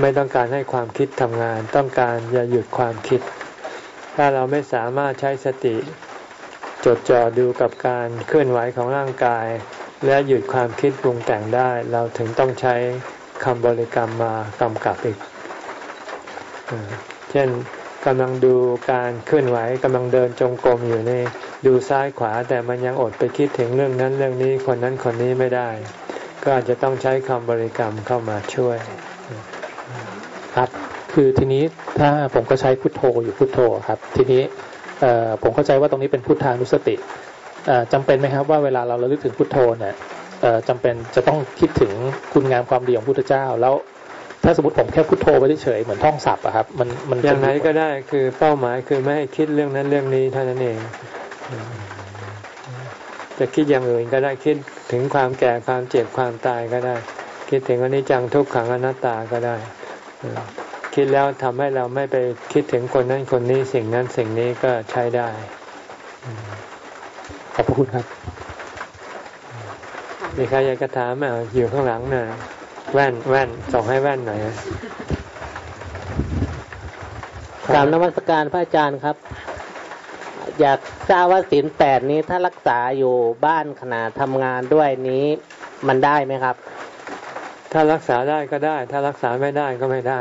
ไม่ต้องการให้ความคิดทำงาน ต้องการอย่าหยุดความคิด ถ้าเราไม่สามารถใช้สติ จดจ่อดูกับการเคลื่อนไหวของร่างกาย และหยุดความคิดปรุงแต่งได้ เราถึงต้องใช้คำบริกรรมมากำกับอีก เช่นกำลังดูการเคลื่อนไหวกำลังเดินจงกรมอยู่นี่ดูซ้ายขวาแต่มันยังอดไปคิดถึงเรื่องนั้นเรื่องนี้คนนั้นคนนี้ไม่ได้ ก็อาจจะต้องใช้คำบริกรรมเข้ามาช่วยครับ คือทีนี้ถ้าผมก็ใช้พุทโธอยู่พุทโธครับ ทีนี้ผมเข้าใจว่าตรงนี้เป็นพุทธานุสติจำเป็นไหมครับว่าเวลาเราระลึกถึงพุทโธเนี่ยจำเป็นจะต้องคิดถึงคุณงามความดีของพุทธเจ้า แล้วถ้าสมมติผมแค่พุทโธไปเฉยเหมือนท่องศัพท์อะครับ มันมันอย่างไรก็ได้คือเป้าหมายคือไม่ให้คิดเรื่องนั้นเรื่องนี้เท่านั้นเองจะคิดอย่างอื่นก็ได้คิดถึงความแก่ความเจ็บความตายก็ได้ คิดถึงอนิจจังทุกขังอนัตตาก็ได้ คิดแล้วทำให้เราไม่ไปคิดถึงคนนั้นคนนี้สิ่งนั้นสิ่งนี้ก็ใช้ได้ ขอบคุณครับ มีใครอยากจะถามอะอยู่ข้างหลังน่ะ แว่นแว่นส่งให้แว่นหน่อยกราบนมัสการพระอาจารย์ครับ อยากทราบว่าศีลแปดนี้ถ้ารักษาอยู่บ้านขณะทำงานด้วยนี้มันได้ไหมครับ ถ้ารักษาได้ก็ได้ ถ้ารักษาไม่ได้ก็ไม่ได้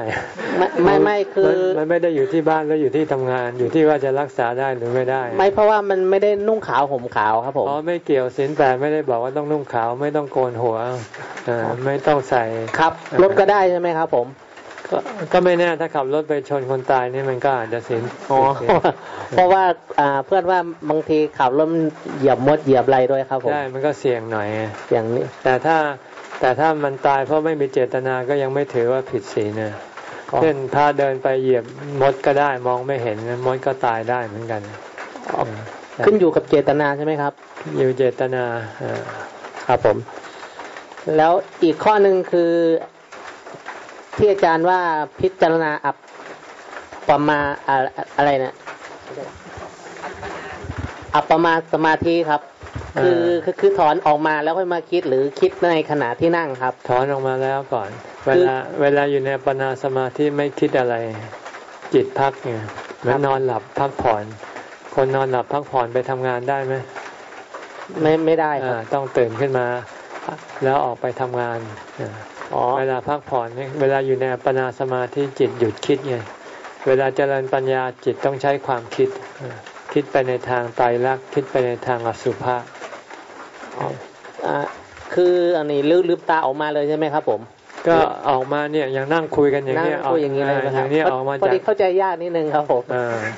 ไม่ไม่ไม่คือ มันไม่ได้อยู่ที่บ้านแล้วอยู่ที่ทำงาน อยู่ที่ว่าจะรักษาได้หรือไม่ได้ ไม่เพราะว่ามันไม่ได้นุ่งขาวห่มขาวครับผมอ๋อไม่เกี่ยวศีลแปดไม่ได้บอกว่าต้องนุ่งขาวไม่ต้องโกนหัวไม่ต้องใส่ครับรถก็ได้ใช่ไหมครับ ผมก็ก็ไม่แน่ถ้าขับรถไปชนคนตายนี่มันก็อาจจะเสียอ๋อเพราะว่าอ่าเพื่อนว่าบางทีขับรถเหยียบมดเหยียบอะไรด้วยครับผมใช่มันก็เสี่ยงหน่อยอย่างนี้แต่ถ้า แต่ถ้ามันตายเพราะไม่มีเจตนาก็ยังไม่ถือว่าผิดศีลนะเช่นถ้าเดินไปเหยียบมดก็ได้มองไม่เห็นมดก็ตายได้เหมือนกัน ขึ้นอยู่กับเจตนาใช่ไหมครับ อยู่เจตนาครับผม แล้วอีกข้อหนึ่งคือที่อาจารย์ว่าพิจารณาอัปปมาอะไรเนะี่ยอัปปมาสมาธิครับ คือคือถอนออกมาแล้วค่อยมาคิดหรือคิดในขณะที่นั่งครับ ถอนออกมาแล้วก่อน เวลาเวลาอยู่ในปนาสมาธิไม่คิดอะไร จิตพักไงเหมือนนอนหลับพักผ่อน คนนอนหลับพักผ่อนไปทำงานได้ไหมไม่ไม่ได้ครับต้องตื่นขึ้นมา แล้วออกไปทำงานเวลาพักผ่อนเวลาอยู่ในปนาสมาธิจิตหยุดคิดไงเวลาเจริญปัญญาจิตต้องใช้ความคิด คิดไปในทางไตรลักษณ์คิดไปในทางอสุภะ คืออันนี้ลืมลืมตาออกมาเลยใช่ไหมครับ ผม ก็ออกมาเนี่ยยังนั่งคุยกันอย่างนี้ออกอย่างนี้เลยอย่างนี้ออกมาจากพอดีเข้าใจยากนิดนึงครับผม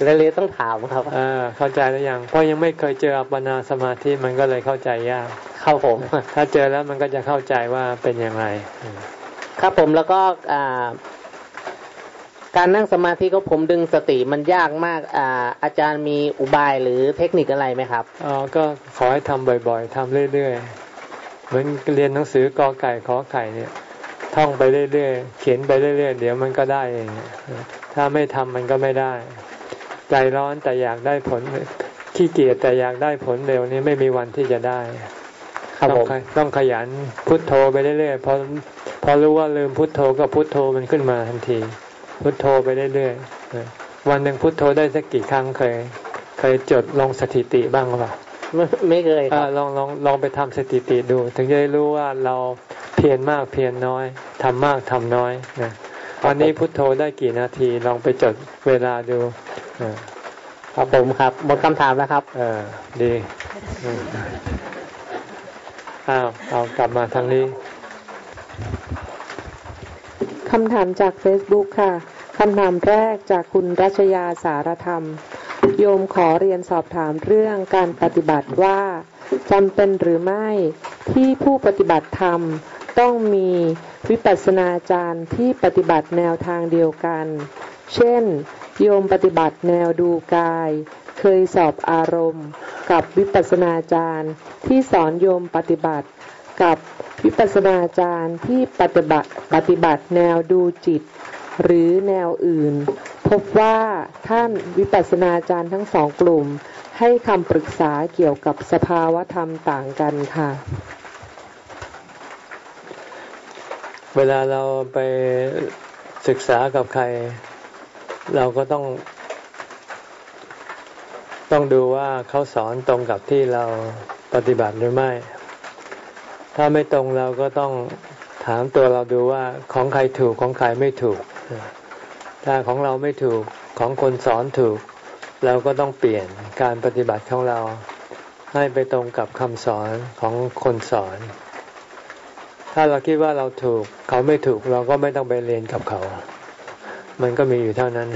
เลยเลยต้องถามครับอ่าเข้าใจแล้วยังเพราะยังไม่เคยเจออัปปนาสมาธิมันก็เลยเข้าใจยากครับผม ถ้าเจอแล้วมันก็จะเข้าใจว่าเป็นอย่างไรครับผมแล้วก็อ่า การนั่งสมาธิก็ผมดึงสติมันยากมากอ่าอาจารย์มีอุบายหรือเทคนิคอะไรไหมครับอ๋อก็ขอให้ทำบ่อยๆทำเรื่อยๆ เหมือนเรียนหนังสือกอไก่ขอไข่เนี่ยท่องไปเรื่อยๆ เขียนไปเรื่อยๆ เดี๋ยวมันก็ได้เองถ้าไม่ทำมันก็ไม่ได้ ใจร้อนแต่อยากได้ผลขี้เกียจแต่อยากได้ผลเร็วนี้ไม่มีวันที่จะได้ต้องต้องขยันพุทโธไปเรื่อยๆพอพอรู้ว่าลืมพุทโธก็พุทโธมันขึ้นมาทันที พุทโธไปเรื่อยๆวันหนึ่งพุทโธได้สักกี่ครั้งเคย เคยจดลงสถิติบ้างหรือเปล่าไม่ไม่เคยครับลองลองลองไปทำสถิติดู ถึงจะได้รู้ว่าเราเพียรมากเพียรน้อยทำมากทำน้อยนะวันนี้พุทโธได้กี่นาทีลองไปจดเวลาดูเออครับผมครับหมดคำถามแล้วครับ เออดีอืมอ้าวเอากลับมาทางนี้ คำถามจาก Facebook ค่ะ คำถามแรกจากคุณรัชยาสารธรรม โยมขอเรียนสอบถามเรื่องการปฏิบัติว่าจำเป็นหรือไม่ที่ผู้ปฏิบัติธรรมต้องมีวิปัสสนาจารย์ที่ปฏิบัติแนวทางเดียวกัน เช่น โยมปฏิบัติแนวดูกาย เคยสอบอารมณ์ กับวิปัสสนาจารย์ที่สอนโยมปฏิบัติ กับ วิปัสสนาจารย์ที่ปฏิบัติปฏิบัติแนวดูจิต หรือแนวอื่น พบว่าท่านวิปัสสนาจารย์ทั้งสองกลุ่ม ให้คำปรึกษาเกี่ยวกับสภาวธรรมต่างกันค่ะ เวลาเราไปศึกษากับใคร เราก็ต้อง ต้องดูว่าเขาสอนตรงกับที่เราปฏิบัติหรือไม่ ถ้าไม่ตรงเราก็ต้องถามตัวเราดูว่าของใครถูกของใครไม่ถูก ถ้าของเราไม่ถูกของคนสอนถูก เราก็ต้องเปลี่ยนการปฏิบัติของเรา ให้ไปตรงกับคำสอนของคนสอน ถ้าเราคิดว่าเราถูก เขาไม่ถูกเราก็ไม่ต้องไปเรียนกับเขา มันก็มีอยู่เท่านั้น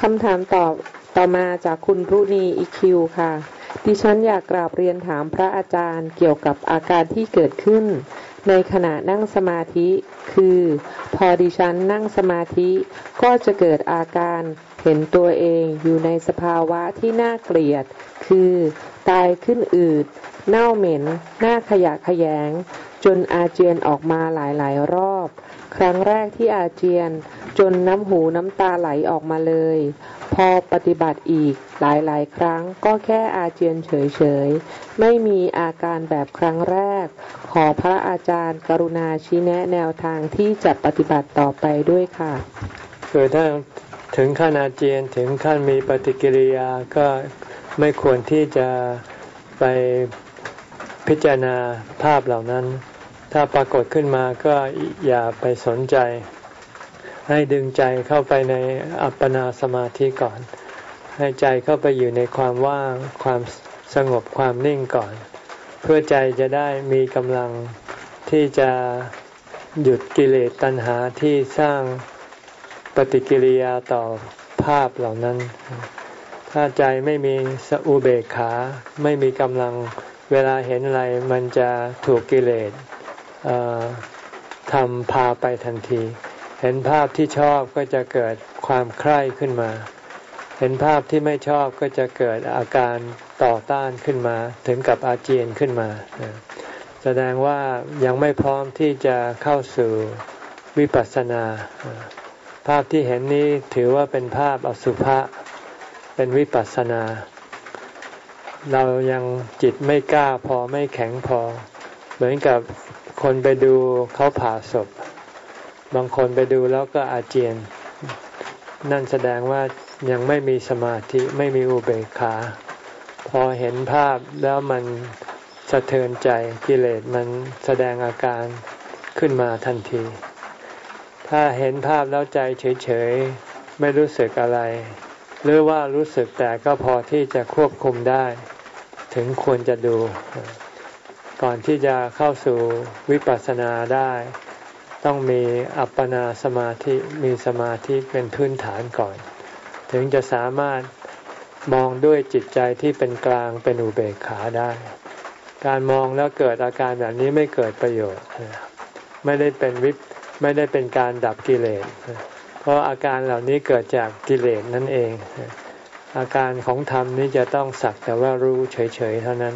คำถามตอบต่อมาจากคุณพรุณีอีคิวค่ะ ดิฉันอยากกราบเรียนถามพระอาจารย์เกี่ยวกับอาการที่เกิดขึ้น ในขณะนั่งสมาธิ คือ พอดิฉันนั่งสมาธิ ก็จะเกิดอาการเห็นตัวเองอยู่ในสภาวะที่น่าเกลียด คือ ตายขึ้นอืด เน่าเหม็น หน้าขยะขยง จนอาเจียนออกมาหลายๆ รอบ ครั้งแรกที่อาเจียนจนน้ำหูน้ำตาไหลออกมาเลย พอปฏิบัติอีกหลายๆ ครั้งก็แค่อาเจียนเฉยๆ ไม่มีอาการแบบครั้งแรก ขอพระอาจารย์กรุณาชี้แนะแนวทางที่จะปฏิบัติต่อไปด้วยค่ะ คือถ้าถึงขั้นอาเจียนถึงขั้นมีปฏิกิริยาก็ไม่ควรที่จะไปพิจารณาภาพเหล่านั้น ถ้าปรากฏขึ้นมาก็อย่าไปสนใจ ให้ดึงใจเข้าไปในอัปปนาสมาธิก่อน ให้ใจเข้าไปอยู่ในความว่างความสงบความนิ่งก่อน เพื่อใจจะได้มีกำลังที่จะหยุดกิเลสตัณหาที่สร้างปฏิกิริยาต่อภาพเหล่านั้น ถ้าใจไม่มีสอุเบกขา ไม่มีกำลัง เวลาเห็นอะไรมันจะถูกกิเลส ทำพาไปทันที เห็นภาพที่ชอบก็จะเกิดความใคร่ขึ้นมา เห็นภาพที่ไม่ชอบก็จะเกิดอาการต่อต้านขึ้นมา ถึงกับอาเจียนขึ้นมา แสดงว่ายังไม่พร้อมที่จะเข้าสู่วิปัสสนา ภาพที่เห็นนี้ถือว่าเป็นภาพอสุภะเป็นวิปัสสนา เรายังจิตไม่กล้าพอไม่แข็งพอ เหมือนกับ คนไปดูเขาผ่าศพ บางคนไปดูแล้วก็อาเจียน นั่นแสดงว่ายังไม่มีสมาธิไม่มีอุเบกขา พอเห็นภาพแล้วมันสะเทือนใจกิเลสมันแสดงอาการขึ้นมาทันที ถ้าเห็นภาพแล้วใจเฉยๆ ไม่รู้สึกอะไร หรือว่ารู้สึกแต่ก็พอที่จะควบคุมได้ ถึงควรจะดู ก่อนที่จะเข้าสู่วิปัสสนาได้ ต้องมีอัปปนาสมาธิมีสมาธิเป็นพื้นฐานก่อน ถึงจะสามารถมองด้วยจิตใจที่เป็นกลางเป็นอุเบกขาได้ การมองแล้วเกิดอาการแบบนี้ไม่เกิดประโยชน์ ไม่ได้เป็นวิปไม่ได้เป็นการดับกิเลส เพราะอาการเหล่านี้เกิดจากกิเลสนั่นเอง อาการของธรรมนี้จะต้องสักแต่ว่ารู้เฉยๆเท่านั้น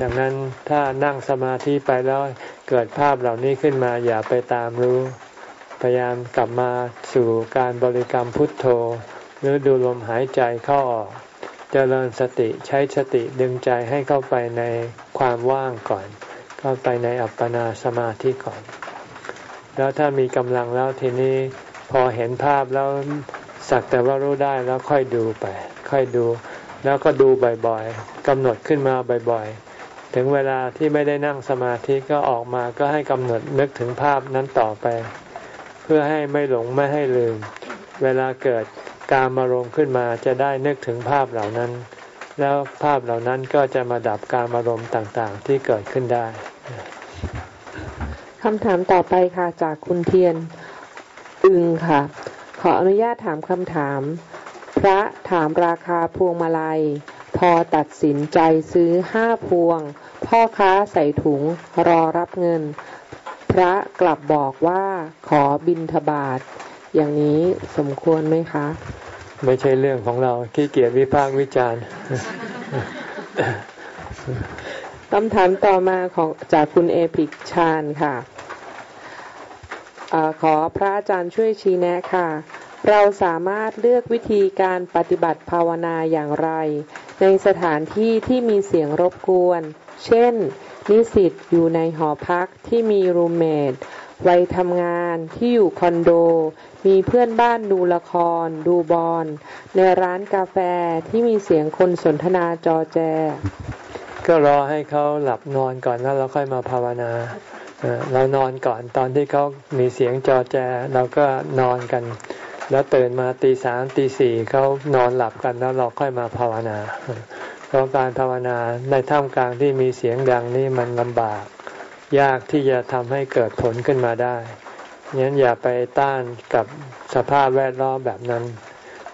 ดังนั้นถ้านั่งสมาธิไปแล้วเกิดภาพเหล่านี้ขึ้นมาอย่าไปตามรู้ พยายามกลับมาสู่การบริกรรมพุทโธ หรือดูลมหายใจเข้าออกเจริญสติใช้สติดึงใจให้เข้าไปในความว่างก่อน เข้าไปในอัปปนาสมาธิก่อน แล้วถ้ามีกำลังแล้วทีนี้พอเห็นภาพแล้วสักแต่ว่ารู้ได้แล้วค่อยดูไป ค่อยดู แล้วก็ดูบ่อยๆกำหนดขึ้นมาบ่อยๆ ถึงเวลาที่ไม่ได้นั่งสมาธิก็ออกมาก็ให้กำหนดนึกถึงภาพนั้นต่อไป เพื่อให้ไม่หลงไม่ให้ลืม เวลาเกิดการมารมขึ้นมาจะได้นึกถึงภาพเหล่านั้น แล้วภาพเหล่านั้นก็จะมาดับการมารมต่างๆ ที่เกิดขึ้นได้คำถามต่อไปค่ะจากคุณเทียนอึงค่ะ ขออนุญาตถามคำถาม พระถามราคาพวงมาลัย อตัดสินใจซื้อห้าพวง พ่อค้าใส่ถุงรอรับเงิน พระกลับบอกว่าขอบินทบาท อย่างนี้สมควรไหมคะ ไม่ใช่เรื่องของเราขี้เกียจวิพากษ์วิจารณ์คำถามต่อมาของจากคุณเอพิกชานค่ะอขอพระอาจารย์ช่วยชี้แนะค่ะ เราสามารถเลือกวิธีการปฏิบัติภาวนาอย่างไร ในสถานที่ที่มีเสียงรบกวน เช่น นิสิตอยู่ในหอพักที่มีรูมเมทวัยทำงานที่อยู่คอนโด มีเพื่อนบ้านดูละคร ดูบอล ในร้านกาแฟที่มีเสียงคนสนทนาจอแจ ก็รอให้เขาหลับนอนก่อนแล้วเราค่อยมาภาวนา เรานอนก่อนตอนที่เขามีเสียงจอแจเราก็นอนกัน แล้วตื่นมาตีสามตีสี่เขานอนหลับกันแล้วเราค่อยมาภาวนา เพราะการภาวนาในท่ามกลางที่มีเสียงดังนี่มันลำบาก ยากที่จะทำให้เกิดผลขึ้นมาได้งั้นอย่าไปต้านกับสภาพแวดล้อมแบบนั้น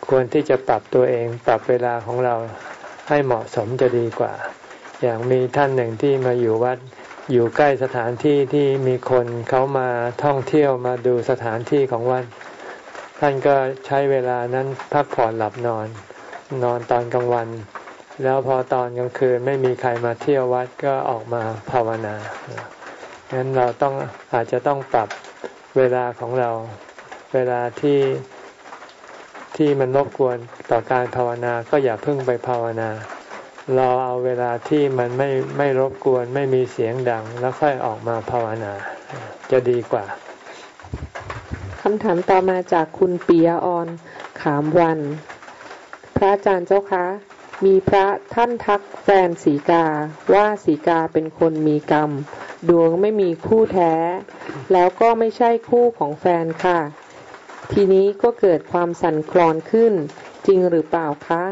ควรที่จะปรับตัวเองปรับเวลาของเราให้เหมาะสมจะดีกว่า อย่างมีท่านหนึ่งที่มาอยู่วัดอยู่ใกล้สถานที่ที่มีคนเขามาท่องเที่ยวมาดูสถานที่ของวัด ท่านก็ใช้เวลานั้นพักผ่อนหลับนอน นอนตอนกลางวัน แล้วพอตอนกลางคืนไม่มีใครมาเที่ยววัดก็ออกมาภาวนางั้นเราต้องอาจจะต้องปรับเวลาของเรา เวลาที่ที่มันรบกวนต่อการภาวนาก็อย่าเพิ่งไปภาวนาเราเอาเวลาที่มันไม่ไม่รบกวนไม่มีเสียงดัง แล้วค่อยออกมาภาวนา จะดีกว่าำถามต่อมาจากคุณปียออนขามวัน พระอาจารย์เจ้าคะ มีพระท่านทักแฟนสีกาว่าสีกาเป็นคนมีกรรม ดวงไม่มีคู่แท้ แล้วก็ไม่ใช่คู่ของแฟนค่ะ ทีนี้ก็เกิดความสั่นคลอนขึ้น จริงหรือเปล่าคะ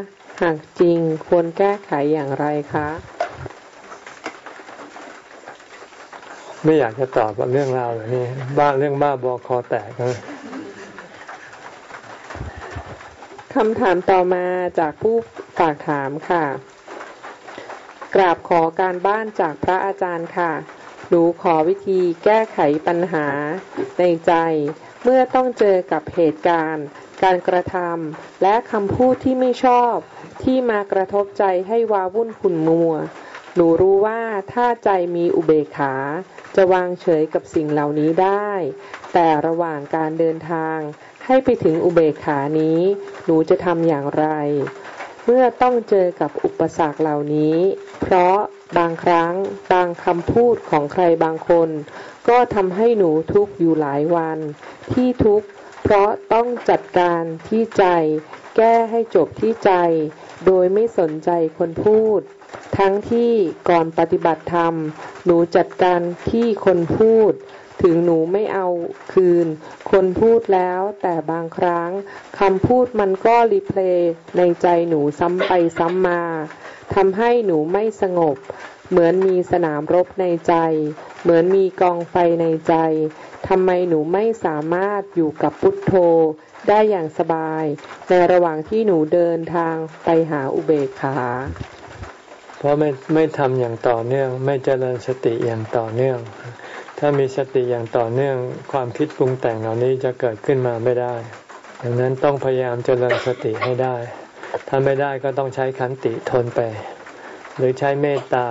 หากจริงควรแก้ไขอย่างไรคะ ไม่อยากจะตอบเรื่องราวแบบนี้ บ้าเรื่องบ้าบอคอแตกนคำถามต่อมาจากผู้ฝากถามค่ะ กราบขอการบ้านจากพระอาจารย์ค่ะ หนูขอวิธีแก้ไขปัญหาในใจ เมื่อต้องเจอกับเหตุการณ์ การกระทำและคำพูดที่ไม่ชอบที่มากระทบใจให้วาวุ่นขุ่นมัว หนูรู้ว่าถ้าใจมีอุเบกขา จะวางเฉยกับสิ่งเหล่านี้ได้ แต่ระหว่างการเดินทางให้ไปถึงอุเบกขานี้ หนูจะทำอย่างไร เมื่อต้องเจอกับอุปสรรคเหล่านี้ เพราะบางครั้งบางคำพูดของใครบางคน ก็ทำให้หนูทุกข์อยู่หลายวัน ที่ทุกข์เพราะต้องจัดการที่ใจ แก้ให้จบที่ใจ โดยไม่สนใจคนพูด ทั้งที่ก่อนปฏิบัติธรรม หนูจัดการที่คนพูด ถึงหนูไม่เอาคืน คนพูดแล้วแต่บางครั้งคำพูดมันก็รีเพลย์ในใจหนูซ้ำไปซ้ำมาทำให้หนูไม่สงบ เหมือนมีสนามรบในใจ เหมือนมีกองไฟในใจทำไมหนูไม่สามารถอยู่กับพุทโธได้อย่างสบาย ในระหว่างที่หนูเดินทางไปหาอุเบกขา เพราะไม่ไม่ทำอย่างต่อเนื่อง ไม่เจริญสติอย่างต่อเนื่อง ถ้ามีสติอย่างต่อเนื่อง ความคิดปรุงแต่งเหล่านี้จะเกิดขึ้นมาไม่ได้ดังนั้นต้องพยายามเจริญสติให้ได้ ถ้าไม่ได้ก็ต้องใช้ขันติทนไป หรือใช้เมตตา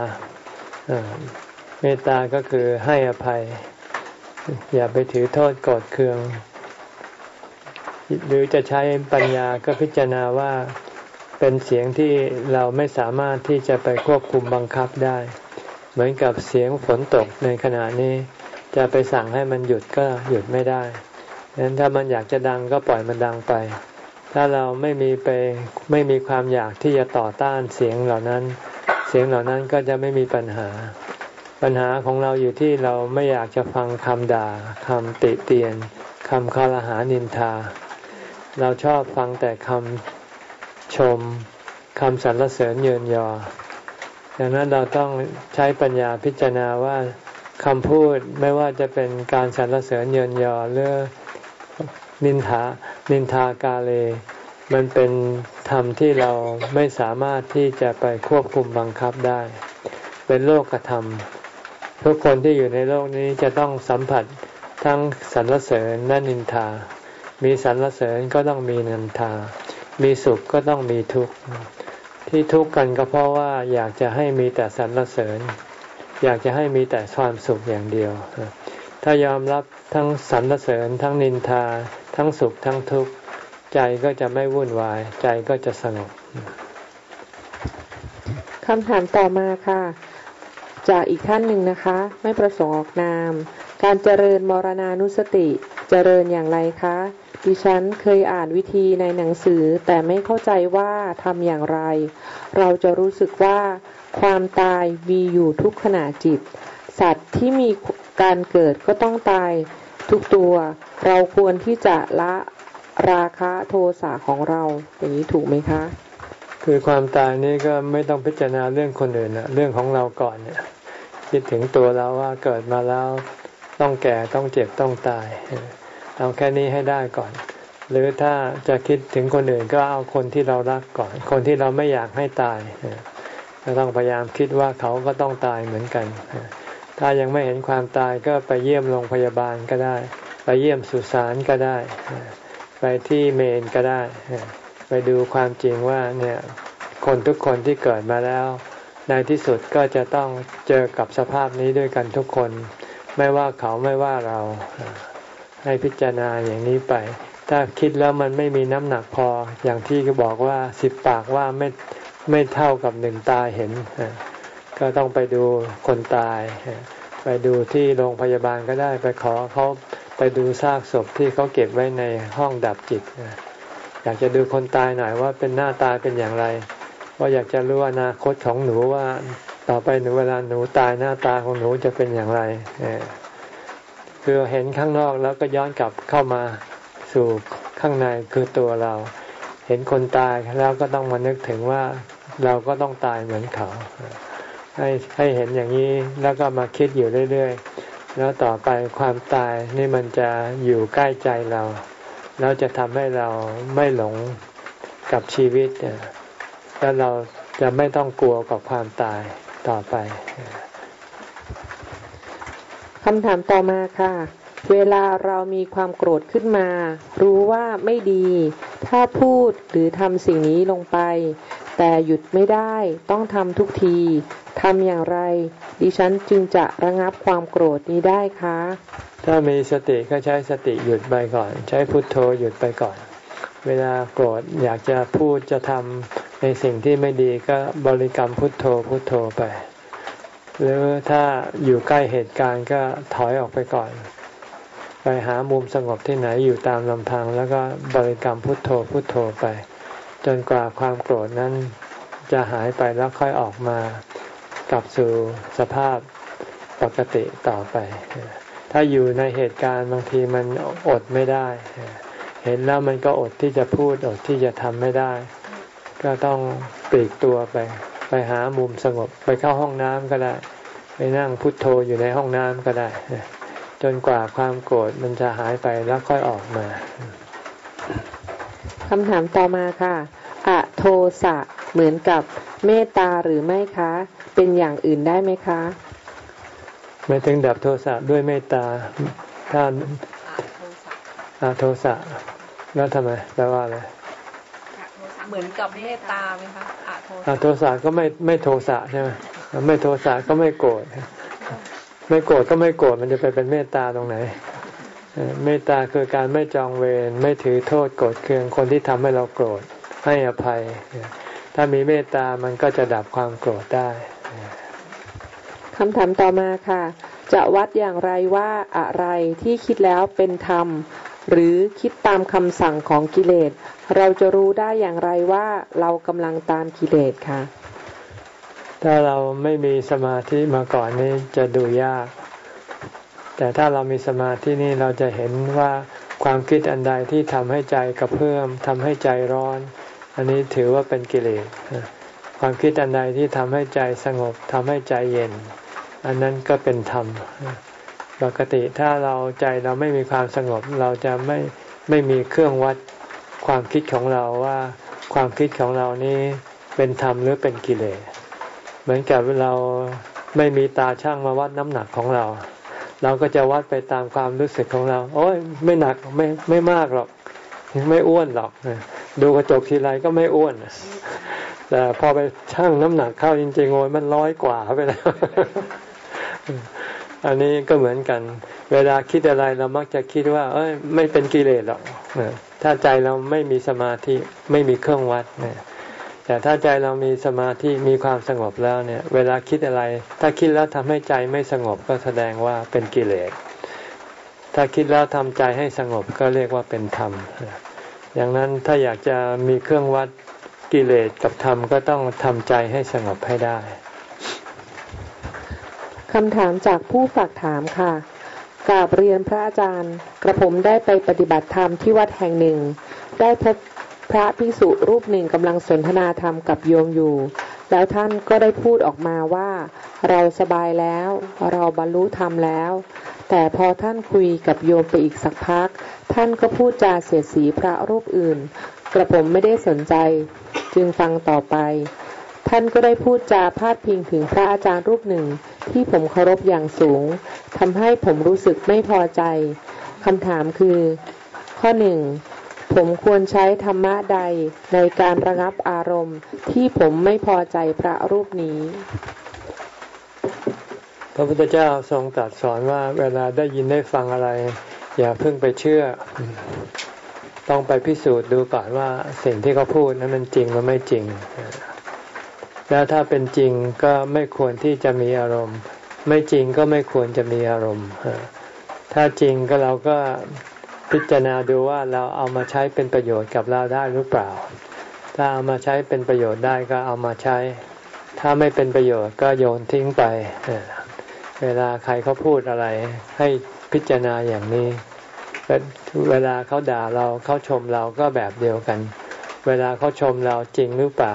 เมตตาก็คือให้อภัย อย่าไปถือโทษกดเคือง หรือจะใช้ปัญญาก็พิจารณาว่า เป็นเสียงที่เราไม่สามารถที่จะไปควบคุมบังคับได้ เหมือนกับเสียงฝนตกในขณะนี้ จะไปสั่งให้มันหยุดก็หยุดไม่ได้ดังนั้นถ้ามันอยากจะดังก็ปล่อยมันดังไป ถ้าเราไม่มีไปไม่มีความอยากที่จะต่อต้านเสียงเหล่านั้น เสียงเหล่านั้นก็จะไม่มีปัญหา ปัญหาของเราอยู่ที่เราไม่อยากจะฟังคำด่าคำติเตียนคำคารหานินทา เราชอบฟังแต่คำ ชมคำสรรเสริญเยินยอดังนั้นเราต้องใช้ปัญญาพิจารณาว่าคำพูดไม่ว่าจะเป็นการสรรเสริญเยินยอหรือนินทานินทากาเล มันเป็นธรรมที่เราไม่สามารถที่จะไปควบคุมบังคับได้ เป็นโลกธรรม ทุกคนที่อยู่ในโลกนี้จะต้องสัมผัสทั้งสรรเสริญและนินทา มีสรรเสริญก็ต้องมีนินทา มีสุขก็ต้องมีทุกข์ที่ทุกข์กันก็เพราะว่าอยากจะให้มีแต่สรรเสริญ อยากจะให้มีแต่ความสุขอย่างเดียว ถ้ายอมรับทั้งสรรเสริญ ทั้งนินทา ทั้งสุขทั้งทุกข์ใจก็จะไม่วุ่นวาย ใจก็จะสงบคำถามต่อมาค่ะ จากอีกท่านหนึ่งนะคะ ไม่ประสงค์ออกนาม การเจริญมรณานุสติ เจริญอย่างไรคะ ดิฉันเคยอ่านวิธีในหนังสือแต่ไม่เข้าใจว่าทำอย่างไร เราจะรู้สึกว่าความตายมีอยู่ทุกขณะจิต สัตว์ที่มีการเกิดก็ต้องตายทุกตัว เราควรที่จะละราคะโทสะของเรา อย่างนี้ถูกไหมคะ คือความตายนี่ก็ไม่ต้องพิจารณาเรื่องคนอื่นนะเรื่องของเราก่อนเนี่ยคิดถึงตัวเราว่าเกิดมาแล้วต้องแก่ต้องเจ็บต้องตาย เอาแค่นี้ให้ได้ก่อน หรือถ้าจะคิดถึงคนอื่นก็เอาคนที่เรารักก่อน คนที่เราไม่อยากให้ตายก็ต้องพยายามคิดว่าเขาก็ต้องตายเหมือนกัน ถ้ายังไม่เห็นความตายก็ไปเยี่ยมโรงพยาบาลก็ได้ ไปเยี่ยมสุสานก็ได้ ไปที่เมนก็ได้ ไปดูความจริงว่าเนี่ยคนทุกคนที่เกิดมาแล้ว ในที่สุดก็จะต้องเจอกับสภาพนี้ด้วยกันทุกคน ไม่ว่าเขาไม่ว่าเรา ให้พิจารณาอย่างนี้ไป ถ้าคิดแล้วมันไม่มีน้ำหนักพอ อย่างที่บอกว่าสิบปากว่าไม่ไม่เท่ากับหนึ่งตาเห็น ก็ต้องไปดูคนตาย ไปดูที่โรงพยาบาลก็ได้ไปขอเขาไปดูซากศพที่เขาเก็บไว้ในห้องดับจิต อยากจะดูคนตายหน่อยว่าเป็นหน้าตาเป็นอย่างไรว่าอยากจะรู้อนาคตของหนูว่าต่อไปหนูเวลาหนูตายหน้าตาของหนูจะเป็นอย่างไร คือเห็นข้างนอกแล้วก็ย้อนกลับเข้ามาสู่ข้างในคือตัวเรา เห็นคนตายแล้วก็ต้องมานึกถึงว่าเราก็ต้องตายเหมือนเขา ให้ให้เห็นอย่างนี้แล้วก็มาคิดอยู่เรื่อยๆ แล้วต่อไปความตายนี่มันจะอยู่ใกล้ใจเรา แล้วจะทำให้เราไม่หลงกับชีวิต แล้วเราจะไม่ต้องกลัวกับความตายต่อไป คำถามต่อมาค่ะ เวลาเรามีความโกรธขึ้นมา รู้ว่าไม่ดี ถ้าพูดหรือทำสิ่งนี้ลงไป แต่หยุดไม่ได้ ต้องทำทุกทีทำอย่างไร ดิฉันจึงจะระงับความโกรธนี้ได้คะ ถ้ามีสติก็ใช้สติหยุดไปก่อน ใช้พุทโธหยุดไปก่อน เวลาโกรธอยากจะพูดจะทำในสิ่งที่ไม่ดีก็บริกรรมพุทโธพุทโธไป หรือถ้าอยู่ใกล้เหตุการณ์ก็ถอยออกไปก่อน ไปหามุมสงบที่ไหนอยู่ตามลำพัง แล้วก็บริกรรมพุทโธพุทโธไป จนกว่าความโกรธนั้นจะหายไปแล้วค่อยออกมากลับสู่สภาพปกติต่อไป ถ้าอยู่ในเหตุการณ์บางทีมันอดไม่ได้ เห็นแล้วมันก็อดที่จะพูดอดที่จะทำไม่ได้ ก็ต้องปลีกตัวไป ไปหามุมสงบ ไปเข้าห้องน้ำก็ได้ ไปนั่งพุทโธอยู่ในห้องน้ำก็ได้ จนกว่าความโกรธมันจะหายไปแล้วค่อยออกมาคำถามต่อมาค่ะอะโทสะเหมือนกับเมตตาหรือไม่คะ เป็นอย่างอื่นได้ไหมคะไม่ถึงดับโทสะด้วยเมตตาถ้าอาโทสะแล้วทำไมแปลว่าอะไร เหมือนกับเมตตาไหมคะอาโทสะก็ไม่ไม่โทสะใช่ไหมไม่โทสะก็ไม่โกรธไม่โกรธก็ไม่โกรธมันจะไปเป็นเมตตาตรงไหนเมตตาคือการไม่จองเวรไม่ถือโทษโกรธเคืองคนที่ทำให้เราโกรธให้อภัย ถ้ามีเมตตามันก็จะดับความโกรธได้คำถามต่อมาค่ะ จะวัดอย่างไรว่าอะไรที่คิดแล้วเป็นธรรม หรือคิดตามคำสั่งของกิเลส เราจะรู้ได้อย่างไรว่าเรากำลังตามกิเลสคะถ้าเราไม่มีสมาธิมาก่อนนี้จะดูยาก แต่ถ้าเรามีสมาธินี่เราจะเห็นว่าความคิดอันใดที่ทำให้ใจกระเพื่อมทำให้ใจร้อน อันนี้ถือว่าเป็นกิเลส ความคิดอันใดที่ทำให้ใจสงบทำให้ใจเย็น อันนั้นก็เป็นธรรม ปกติถ้าเราใจเราไม่มีความสงบ เราจะไม่ไม่มีเครื่องวัดความคิดของเราว่าความคิดของเรานี้เป็นธรรมหรือเป็นกิเลสเหมือนกับเราไม่มีตาช่างมาวัดน้ำหนักของเรา เราก็จะวัดไปตามความรู้สึกของเรา โอ้ยไม่หนักไม่ไม่มากหรอกไม่อ้วนหรอกดูกระจกทีไรก็ไม่อ้วนแต่พอไปชั่งน้ำหนักเข้าจริงๆโอ้ยมันร้อยกว่าไปแล้ว อันนี้ก็เหมือนกัน เวลาคิดอะไรเรามักจะคิดว่า เอ้ยไม่เป็นกิเลสหรอกถ้าใจเราไม่มีสมาธิไม่มีเครื่องวัดเนี่ยแต่ถ้าใจเรามีสมาธิมีความสงบแล้วเนี่ย เวลาคิดอะไร ถ้าคิดแล้วทำให้ใจไม่สงบก็แสดงว่าเป็นกิเลส ถ้าคิดแล้วทำใจให้สงบก็เรียกว่าเป็นธรรม อย่างนั้นถ้าอยากจะมีเครื่องวัดกิเลสกับธรรมก็ต้องทำใจให้สงบให้ได้ คำถามจากผู้ฝากถามค่ะกราบเรียนพระอาจารย์ กระผมได้ไปปฏิบัติธรรมที่วัดแห่งหนึ่ง ได้พบพระภิกษุรูปหนึ่งกำลังสนทนาธรรมกับโยมอยู่ แล้วท่านก็ได้พูดออกมาว่า เราสบายแล้ว เราบรรลุธรรมแล้ว แต่พอท่านคุยกับโยมไปอีกสักพัก ท่านก็พูดจาเสียดสีพระรูปอื่น กระผมไม่ได้สนใจ จึงฟังต่อไป ท่านก็ได้พูดจาพาดพิงถึงพระอาจารย์รูปหนึ่ง ที่ผมเคารพอย่างสูงทำให้ผมรู้สึกไม่พอใจคำถามคือ ข้อหนึ่งผมควรใช้ธรรมะใดในการระงับอารมณ์ที่ผมไม่พอใจพระรูปนี้ พระพุทธเจ้าทรงตรัสสอนว่าเวลาได้ยินได้ฟังอะไร อย่าเพิ่งไปเชื่อ ต้องไปพิสูจน์ดูก่อนว่าสิ่งที่เขาพูดนั้นมันจริงหรือไม่จริง แล้วถ้าเป็นจริงก็ไม่ควรที่จะมีอารมณ์ ไม่จริงก็ไม่ควรจะมีอารมณ์ ถ้าจริงก็เราก็พิจารณาดูว่าเราเอามาใช้เป็นประโยชน์กับเราได้หรือเปล่า ถ้าเอามาใช้เป็นประโยชน์ได้ก็เอามาใช้ ถ้าไม่เป็นประโยชน์ก็โยนทิ้งไป เวลาใครเขาพูดอะไร ให้พิจารณาอย่างนี้ เวลาเขาด่าเราเขาชมเราก็แบบเดียวกัน เวลาเขาชมเราจริงหรือเปล่า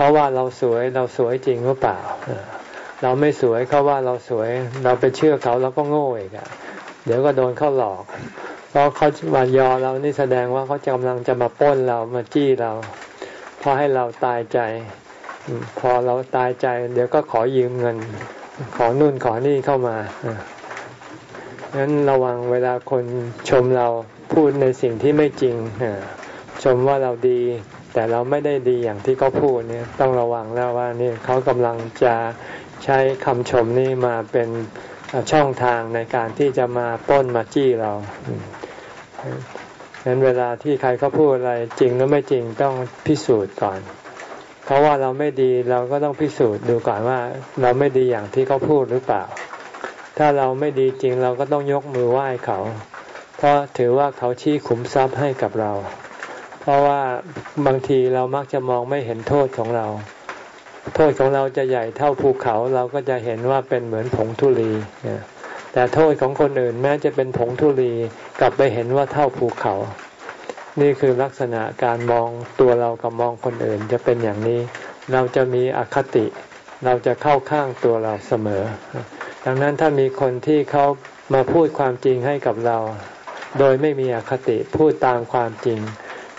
เขาว่าเราสวยเราสวยจริงหรือเปล่า เราไม่สวยเขาว่าเราสวย เราไปเชื่อเขาเราก็โง่อีกอะเดี๋ยวก็โดนเขาหลอกเพราะเขามายอเรานี่แสดงว่าเขากำลังจะมาป้นเรามาจี้เราพอให้เราตายใจ พอเราตายใจ เดี๋ยวก็ขอยืมเงิน ขอนู่นขอนี่เข้ามางั้นระวังเวลาคนชมเราพูดในสิ่งที่ไม่จริงชมว่าเราดี แต่เราไม่ได้ดีอย่างที่เขาพูดเนี่ยต้องระวังแล้วว่านี่เขากำลังจะใช้คำชมนี่มาเป็นช่องทางในการที่จะมาป้นมาจี้เราฉะนั้นเวลาที่ใครเขาพูดอะไรจริงหรือไม่จริงต้องพิสูจน์ก่อน เพราะว่าเราไม่ดีเราก็ต้องพิสูจน์ดูก่อนว่า เราไม่ดีอย่างที่เขาพูดหรือเปล่า ถ้าเราไม่ดีจริงเราก็ต้องยกมือไหว้เขา เพราะถือว่าเขาชี้ขุมทรัพย์ให้กับเรา ราะว่าบางทีเรามักจะมองไม่เห็นโทษของเรา โทษของเราจะใหญ่เท่าภูเขาเราก็จะเห็นว่าเป็นเหมือนผงทุลีแต่โทษของคนอื่นแม้จะเป็นผงทุลีกลับไปเห็นว่าเท่าภูเขา นี่คือลักษณะการมองตัวเรากับมองคนอื่นจะเป็นอย่างนี้ เราจะมีอคติ เราจะเข้าข้างตัวเราเสมอ ดังนั้นถ้ามีคนที่เขามาพูดความจริงให้กับเรา โดยไม่มีอคติพูดตามความจริง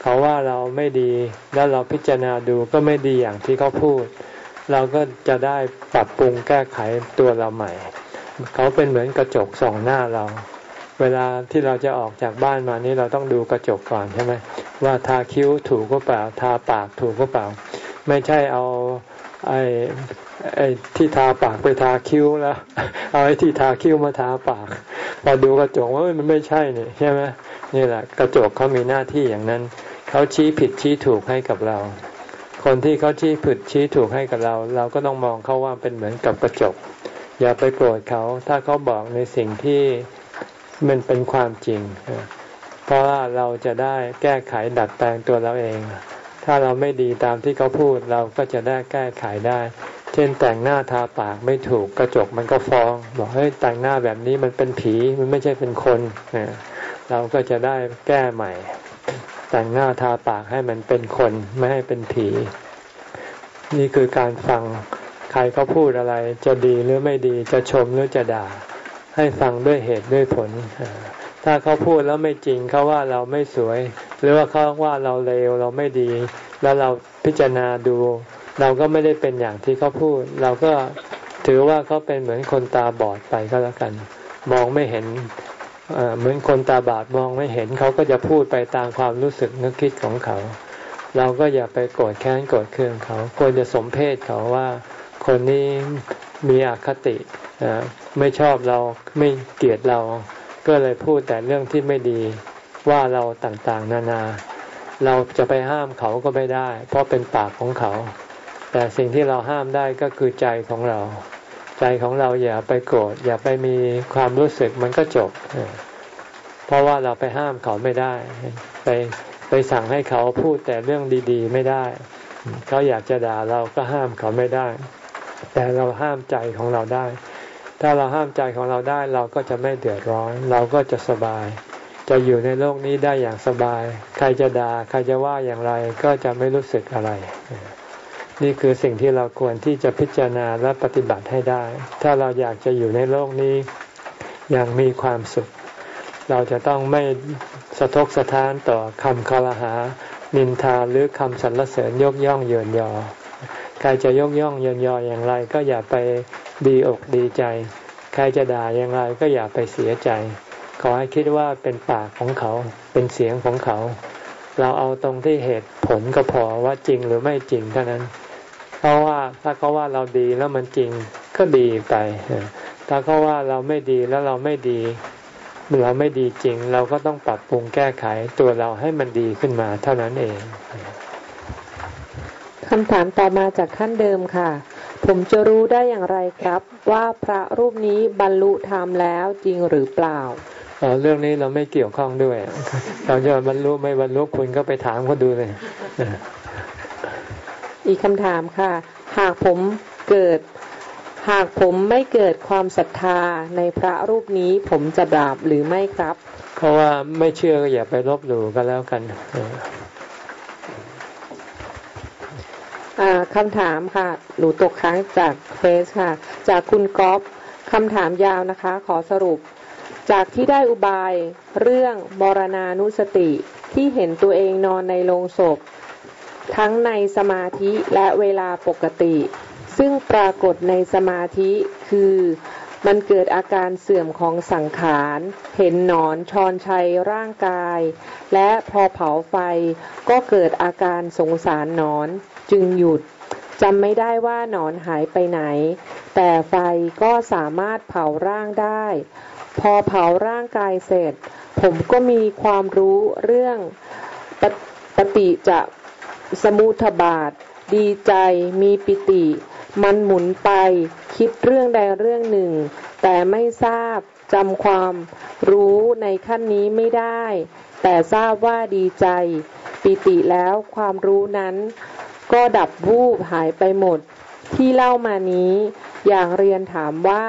เขาว่าเราไม่ดีแล้วเราพิจารณาดูก็ไม่ดีอย่างที่เขาพูด เราก็จะได้ปรับปรุงแก้ไขตัวเราใหม่ เขาเป็นเหมือนกระจกส่องหน้าเรา เวลาที่เราจะออกจากบ้านมานี้เราต้องดูกระจกก่อนใช่ไหมว่าทาคิ้วถูกก็เปล่าทาปากถูกก็เปล่า ไม่ใช่เอาไอ้ไอ้ที่ทาปากไปทาคิ้วแล้ว เอาไอ้ที่ทาคิ้วมาทาปากพอดูกระจกว่ามันไม่ใช่นี่ใช่ไหมนี่แหละกระจกเขามีหน้าที่อย่างนั้น เขาชี้ผิดชี้ถูกให้กับเรา คนที่เขาชี้ผิดชี้ถูกให้กับเรา เราก็ต้องมองเขาว่าเป็นเหมือนกับกระจก อย่าไปโกรธเขาถ้าเขาบอกในสิ่งที่มันเป็นความจริง เพราะว่าเราจะได้แก้ไขดัดแปลงตัวเราเอง ถ้าเราไม่ดีตามที่เขาพูดเราก็จะได้แก้ไขได้ เช่นแต่งหน้าทาปากไม่ถูกกระจกมันก็ฟ้อง บอกเฮ้ยแต่งหน้าแบบนี้มันเป็นผีมันไม่ใช่เป็นคน เราก็จะได้แก้ใหม่ แต่งหน้าทาปากให้มันเป็นคนไม่ให้เป็นผี นี่คือการฟังใครเขาพูดอะไร จะดีหรือไม่ดีจะชมหรือจะด่า ให้ฟังด้วยเหตุด้วยผล ถ้าเขาพูดแล้วไม่จริงเขาว่าเราไม่สวย หรือว่าเขาว่าเราเลวเราไม่ดี แล้วเราพิจารณาดู เราก็ไม่ได้เป็นอย่างที่เขาพูด เราก็ถือว่าเขาเป็นเหมือนคนตาบอดไปก็แล้วกัน มองไม่เห็น เหมือนคนตาบอดมองไม่เห็นเขาก็จะพูดไปตามความรู้สึกนึกคิดของเขา เราก็อย่าไปโกรธแค้นโกรธเคืองเขา ควรจะสมเพศเขาว่า คนนี้มีอคติไม่ชอบเราไม่เกลียดเรา ก็เลยพูดแต่เรื่องที่ไม่ดีว่าเราต่างๆ นานา เราจะไปห้ามเขาก็ไม่ได้ เพราะเป็นปากของเขา แต่สิ่งที่เราห้ามได้ก็คือใจของเรา ใจของเราอย่าไปโกรธอย่าไปมีความรู้สึกมันก็จบ เพราะว่าเราไปห้ามเขาไม่ได้ ไปไปสั่งให้เขาพูดแต่เรื่องดีๆ ไม่ได้ เขาอยากจะด่าเราก็ห้ามเขาไม่ได้ แต่เราห้ามใจของเราได้ ถ้าเราห้ามใจของเราได้ เราก็จะไม่เดือดร้อน เราก็จะสบาย จะอยู่ในโลกนี้ได้อย่างสบาย ใครจะด่าใครจะว่าอย่างไรก็จะไม่รู้สึกอะไร นี่คือสิ่งที่เราควรที่จะพิจารณาและปฏิบัติให้ได้ ถ้าเราอยากจะอยู่ในโลกนี้อย่างมีความสุข เราจะต้องไม่สะทกสะท้านต่อคำคารหา นินทาหรือคำสรรเสริญยกย่องเยินยอ ใครจะยกย่องเยินยออย่างไร ก็อย่าไปดีอกดีใจ ใครจะด่าอย่างไรก็อย่าไปเสียใจ ขอให้คิดว่าเป็นปากของเขา เป็นเสียงของเขา เราเอาตรงที่เหตุผลก็พอว่าจริงหรือไม่จริงเท่านั้น เพราะว่าถ้าเขาว่าเราดีแล้วมันจริงก็ดีไป ถ้าเขาว่าเราไม่ดีแล้วเราไม่ดี เราไม่ดีจริง เราก็ต้องปรับปรุงแก้ไขตัวเราให้มันดีขึ้นมา เท่านั้นเองคำถามต่อมาจากขั้นเดิมค่ะ ผมจะรู้ได้อย่างไรครับ ว่าพระรูปนี้บรรลุธรรมแล้วจริงหรือเปล่าเรื่องนี้เราไม่เกี่ยวข้องด้วยเราจะบรรลุไม่บรรลุคุณก็ไปถามเขาดูเลย อีกคำถามค่ะ หากผมเกิด หากผมไม่เกิดความศรัทธาในพระรูปนี้ผมจะบาปหรือไม่ครับ เพราะว่าไม่เชื่อก็อย่าไปลบหลู่กันแล้วกันคำถามค่ะ หนูตกค้างจากเฟซค่ะ จากคุณก๊อฟคำถามยาวนะคะ ขอสรุป จากที่ได้อุบายเรื่องมรณานุสติที่เห็นตัวเองนอนในโลงศพ ทั้งในสมาธิและเวลาปกติ ซึ่งปรากฏในสมาธิคือมันเกิดอาการเสื่อมของสังขาร เห็นหนอนชอนชัยร่างกาย และพอเผาไฟก็เกิดอาการสงสารหนอนจึงหยุดจำไม่ได้ว่าหนอนหายไปไหน แต่ไฟก็สามารถเผาร่างได้ พอเผาร่างกายเสร็จ ผมก็มีความรู้เรื่องปปฏิจะ สมุทบาท ดีใจ มีปิติ มันหมุนไป คิดเรื่องใดเรื่องหนึ่ง แต่ไม่ทราบจำความรู้ในขั้นนี้ไม่ได้ แต่ทราบว่าดีใจ ปิติแล้วความรู้นั้น ก็ดับวูบหายไปหมด ที่เล่ามานี้ อย่างเรียนถามว่า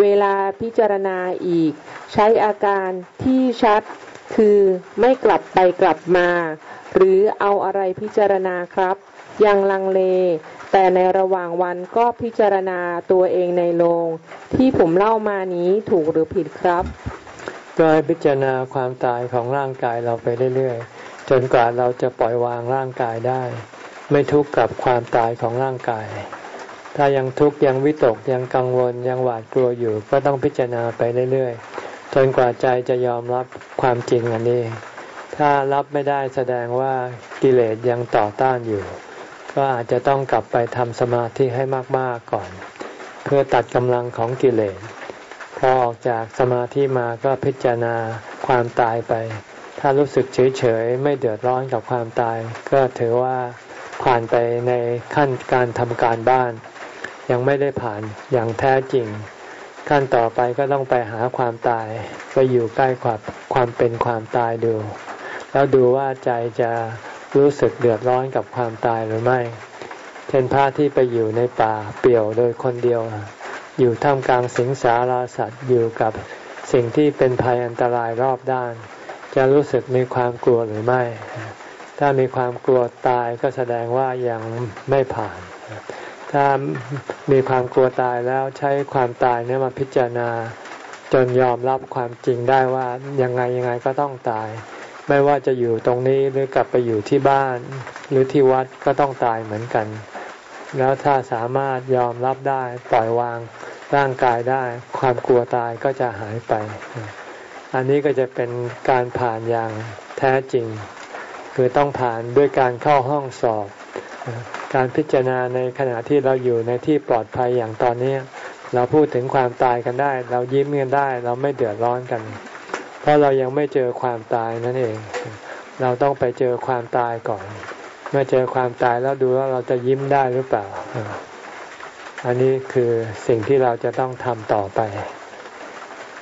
เวลาพิจารณาอีก ใช้อาการที่ชัด คือไม่กลับไปกลับมา หรือเอาอะไรพิจารณาครับ ยังลังเล แต่ในระหว่างวันก็พิจารณาตัวเองในโรงที่ผมเล่ามานี้ถูกหรือผิดครับ ก็ให้พิจารณาความตายของร่างกายเราไปเรื่อยๆ จนกว่าเราจะปล่อยวางร่างกายได้ ไม่ทุกข์กับความตายของร่างกาย ถ้ายังทุกข์ยังวิตกยังกังวลยังหวาดกลัวอยู่ ก็ต้องพิจารณาไปเรื่อยๆ จนกว่าใจจะยอมรับความจริงอันนี้ ถ้ารับไม่ได้แสดงว่ากิเลสยังต่อต้านอยู่ ก็อาจจะต้องกลับไปทำสมาธิให้มากๆก่อน เพื่อตัดกำลังของกิเลสพอออกจากสมาธิมาก็พิจารณาความตายไป ถ้ารู้สึกเฉยๆ ไม่เดือดร้อนกับความตาย ก็ถือว่าผ่านไปในขั้นการทำการบ้าน ยังไม่ได้ผ่านอย่างแท้จริง ขั้นต่อไปก็ต้องไปหาความตาย ไปอยู่ใกล้ความความเป็นความตายดู แล้วดูว่าใจจะรู้สึกเดือดร้อนกับความตายหรือไม่เช่นพระที่ไปอยู่ในป่าเปี่ยวโดยคนเดียว อยู่ท่ามกลางสิงสาราสัตว์อยู่กับสิ่งที่เป็นภัยอันตรายรอบด้าน จะรู้สึกมีความกลัวหรือไม่ ถ้ามีความกลัวตายก็แสดงว่ายังไม่ผ่าน ถ้ามีความกลัวตายแล้วใช้ความตายเนี่ยมาพิจารณา จนยอมรับความจริงได้ว่ายังไงยังไงก็ต้องตาย ไม่ว่าจะอยู่ตรงนี้หรือกลับไปอยู่ที่บ้าน หรือที่วัดก็ต้องตายเหมือนกัน แล้วถ้าสามารถยอมรับได้ปล่อยวางร่างกายได้ ความกลัวตายก็จะหายไป อันนี้ก็จะเป็นการผ่านอย่างแท้จริง คือต้องผ่านด้วยการเข้าห้องสอบ การพิจารณาในขณะที่เราอยู่ในที่ปลอดภัยอย่างตอนนี้ เราพูดถึงความตายกันได้ เรายิ้มกันได้ เราไม่เดือดร้อนกัน เพราะเรายังไม่เจอความตายนั่นเอง เราต้องไปเจอความตายก่อน เมื่อเจอความตายแล้วดูว่าเราจะยิ้มได้หรือเปล่า อันนี้คือสิ่งที่เราจะต้องทำต่อไป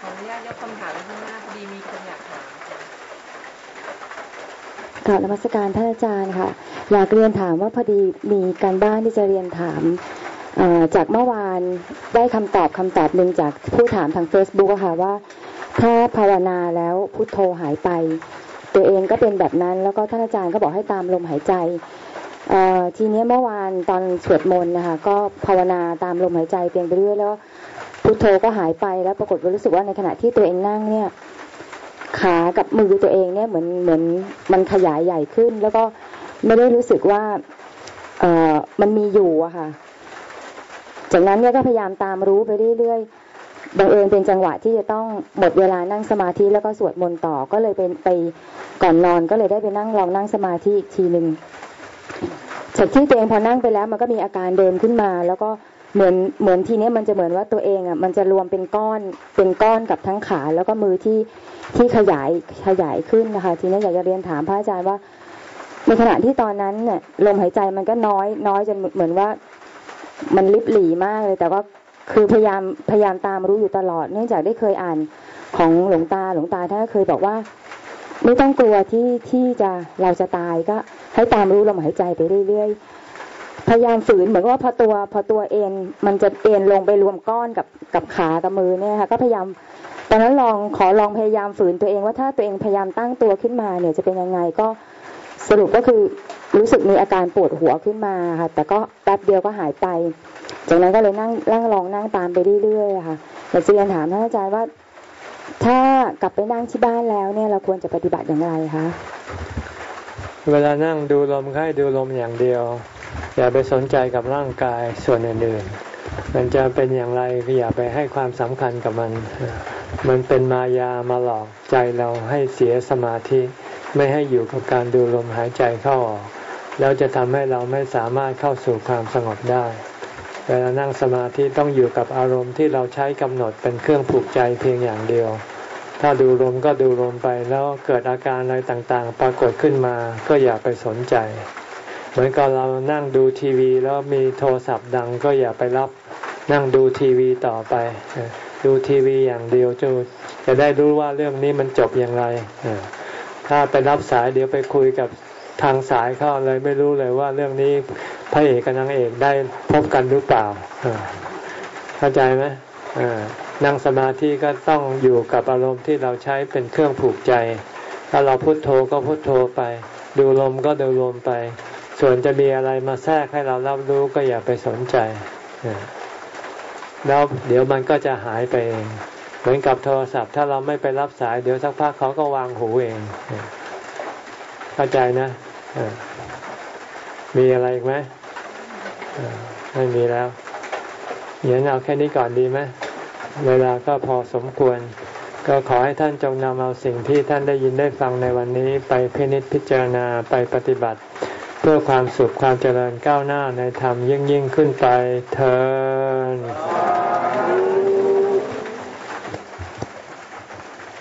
ขออนุญาตยกคำถามไว้ข้างหน้าพอดีมีคนอยากถามค่ะกราบนมัสการท่านอาจารย์ค่ะ อยากเรียนถามว่าพอดีมีการบ้านที่จะเรียนถามเอ่อจากเมื่อวานได้คำตอบคำตอบหนึ่งจากผู้ถามทาง Facebook อะค่ะว่า ถ้าภาวนาแล้วพุทโธหายไป ตัวเองก็เป็นแบบนั้น แล้วก็ท่านอาจารย์ก็บอกให้ตามลมหายใจทีนี้เมื่อวานตอนสวดมนต์นะคะก็ภาวนาตามลมหายใจเพียงไปเรื่อยแล้วพุทโธก็หายไปแล้วปรากฏว่ารู้สึกว่าในขณะที่ตัวเองนั่งเนี่ยขากับมือตัวเองเนี่ยเหมือนเหมือนมันขยายใหญ่ขึ้น แล้วก็ไม่ได้รู้สึกว่าเออมันมีอยู่อะค่ะ จากนั้นเนี่ยก็พยายามตามรู้ไปเรื่อยๆ บังเอิญเป็นจังหวะที่จะต้องหมดเวลานั่งสมาธิแล้วก็สวดมนต์ต่อก็เลยเป็นไปก่อนนอนก็เลยได้ไปนั่งลองนั่งสมาธิอีกทีหนึ่งจากที่ตัวเองพอนั่งไปแล้วมันก็มีอาการเดินขึ้นมา แล้วก็เหมือนเหมือนทีนี้มันจะเหมือนว่าตัวเองอะมันจะรวมเป็นก้อนเป็นก้อนกับทั้งขา แล้วก็มือที่ที่ขยายขยายขึ้นนะคะ ทีนี้อยากจะเรียนถามพระอาจารย์ว่า ในขณะที่ตอนนั้นเนี่ยลมหายใจมันก็น้อย น้อยจนเหมือนว่า มันลิบหลีมากเลย แต่ว่า คือพยายามพยายามตามรู้อยู่ตลอด เนื่องจากได้เคยอ่านของหลวงตาหลวงตาท่านก็เคยบอกว่า ไม่ต้องกลัวที่ที่จะเราจะตายก็ ให้ตามรู้ลมหายใจไปเรื่อยๆพยายามฝืนเหมือนว่าพอตัวพอตัวเอ็นมันจะเอ็นลงไปรวมก้อนกับกับขากับมือเนี่ยค่ะก็พยายามตอนนั้นลองขอลองพยายามฝืนตัวเองว่าถ้าตัวเองพยายามตั้งตัวขึ้นมาเนี่ยจะเป็นยังไงก็สรุปก็คือรู้สึกมีอาการปวดหัวขึ้นมาค่ะแต่ก็แป๊บเดียวก็หายไป จากนั้นก็เลยนั่งนั่งลองนั่งตามไปเรื่อยๆค่ะอยากจะเรียนถามท่านอาจารย์ว่า ถ้ากลับไปนั่งที่บ้านแล้วเนี่ยเราควรจะปฏิบัติอย่างไรคะเวลานั่งดูลมให้ดูลมอย่างเดียว อย่าไปสนใจกับร่างกายส่วนอื่นๆมันจะเป็นอย่างไรก็อย่าไปให้ความสำคัญกับมัน มันเป็นมายามาหลอกใจเราให้เสียสมาธิ ไม่ให้อยู่กับการดูลมหายใจเข้าออกแล้วจะทำให้เราไม่สามารถเข้าสู่ความสงบได้ เวลานั่งสมาธิต้องอยู่กับอารมณ์ที่เราใช้กำหนดเป็นเครื่องผูกใจเพียงอย่างเดียว ถ้าดูลมก็ดูลมไปแล้วเกิดอาการอะไรต่างๆ ปรากฏขึ้นมาก็อย่าไปสนใจ เหมือนกับเรานั่งดูทีวีแล้วมีโทรศัพท์ดังก็อย่าไปรับนั่งดูทีวีต่อไป ดูทีวีอย่างเดียวจะจะได้รู้ว่าเรื่องนี้มันจบอย่างไร ถ้าไปรับสายเดี๋ยวไปคุยกับทางสายเข้าเลยไม่รู้เลยว่าเรื่องนี้ พระเอกกับนางเอกได้พบกันหรือเปล่าเข้าใจไหมนั่งสมาธิก็ต้องอยู่กับอารมณ์ที่เราใช้เป็นเครื่องผูกใจ ถ้าเราพุโทโธก็พุโทโธไป ดูลมก็ดูลมไป ส่วนจะมีอะไรมาแทรกให้เรารับรู้ก็อย่าไปสนใจแล้วเดี๋ยวมันก็จะหายไปเองเหมือนกับโทรศัพท์ ถ้าเราไม่ไปรับสายเดี๋ยวสักพักเขาก็วางหูเอง เข้าใจนะมีอะไรอีกไหม ไม่มีแล้วเดี๋ยวเอาแค่นี้ก่อนดีไหมเวลาก็พอสมควร ก็ขอให้ท่านจงนำเอาสิ่งที่ท่านได้ยินได้ฟังในวันนี้ ไปพินิจพิจารณาไปปฏิบัติ เพื่อความสุขความเจริญก้าวหน้าในธรรมยิ่งยิ่งขึ้นไปเธอ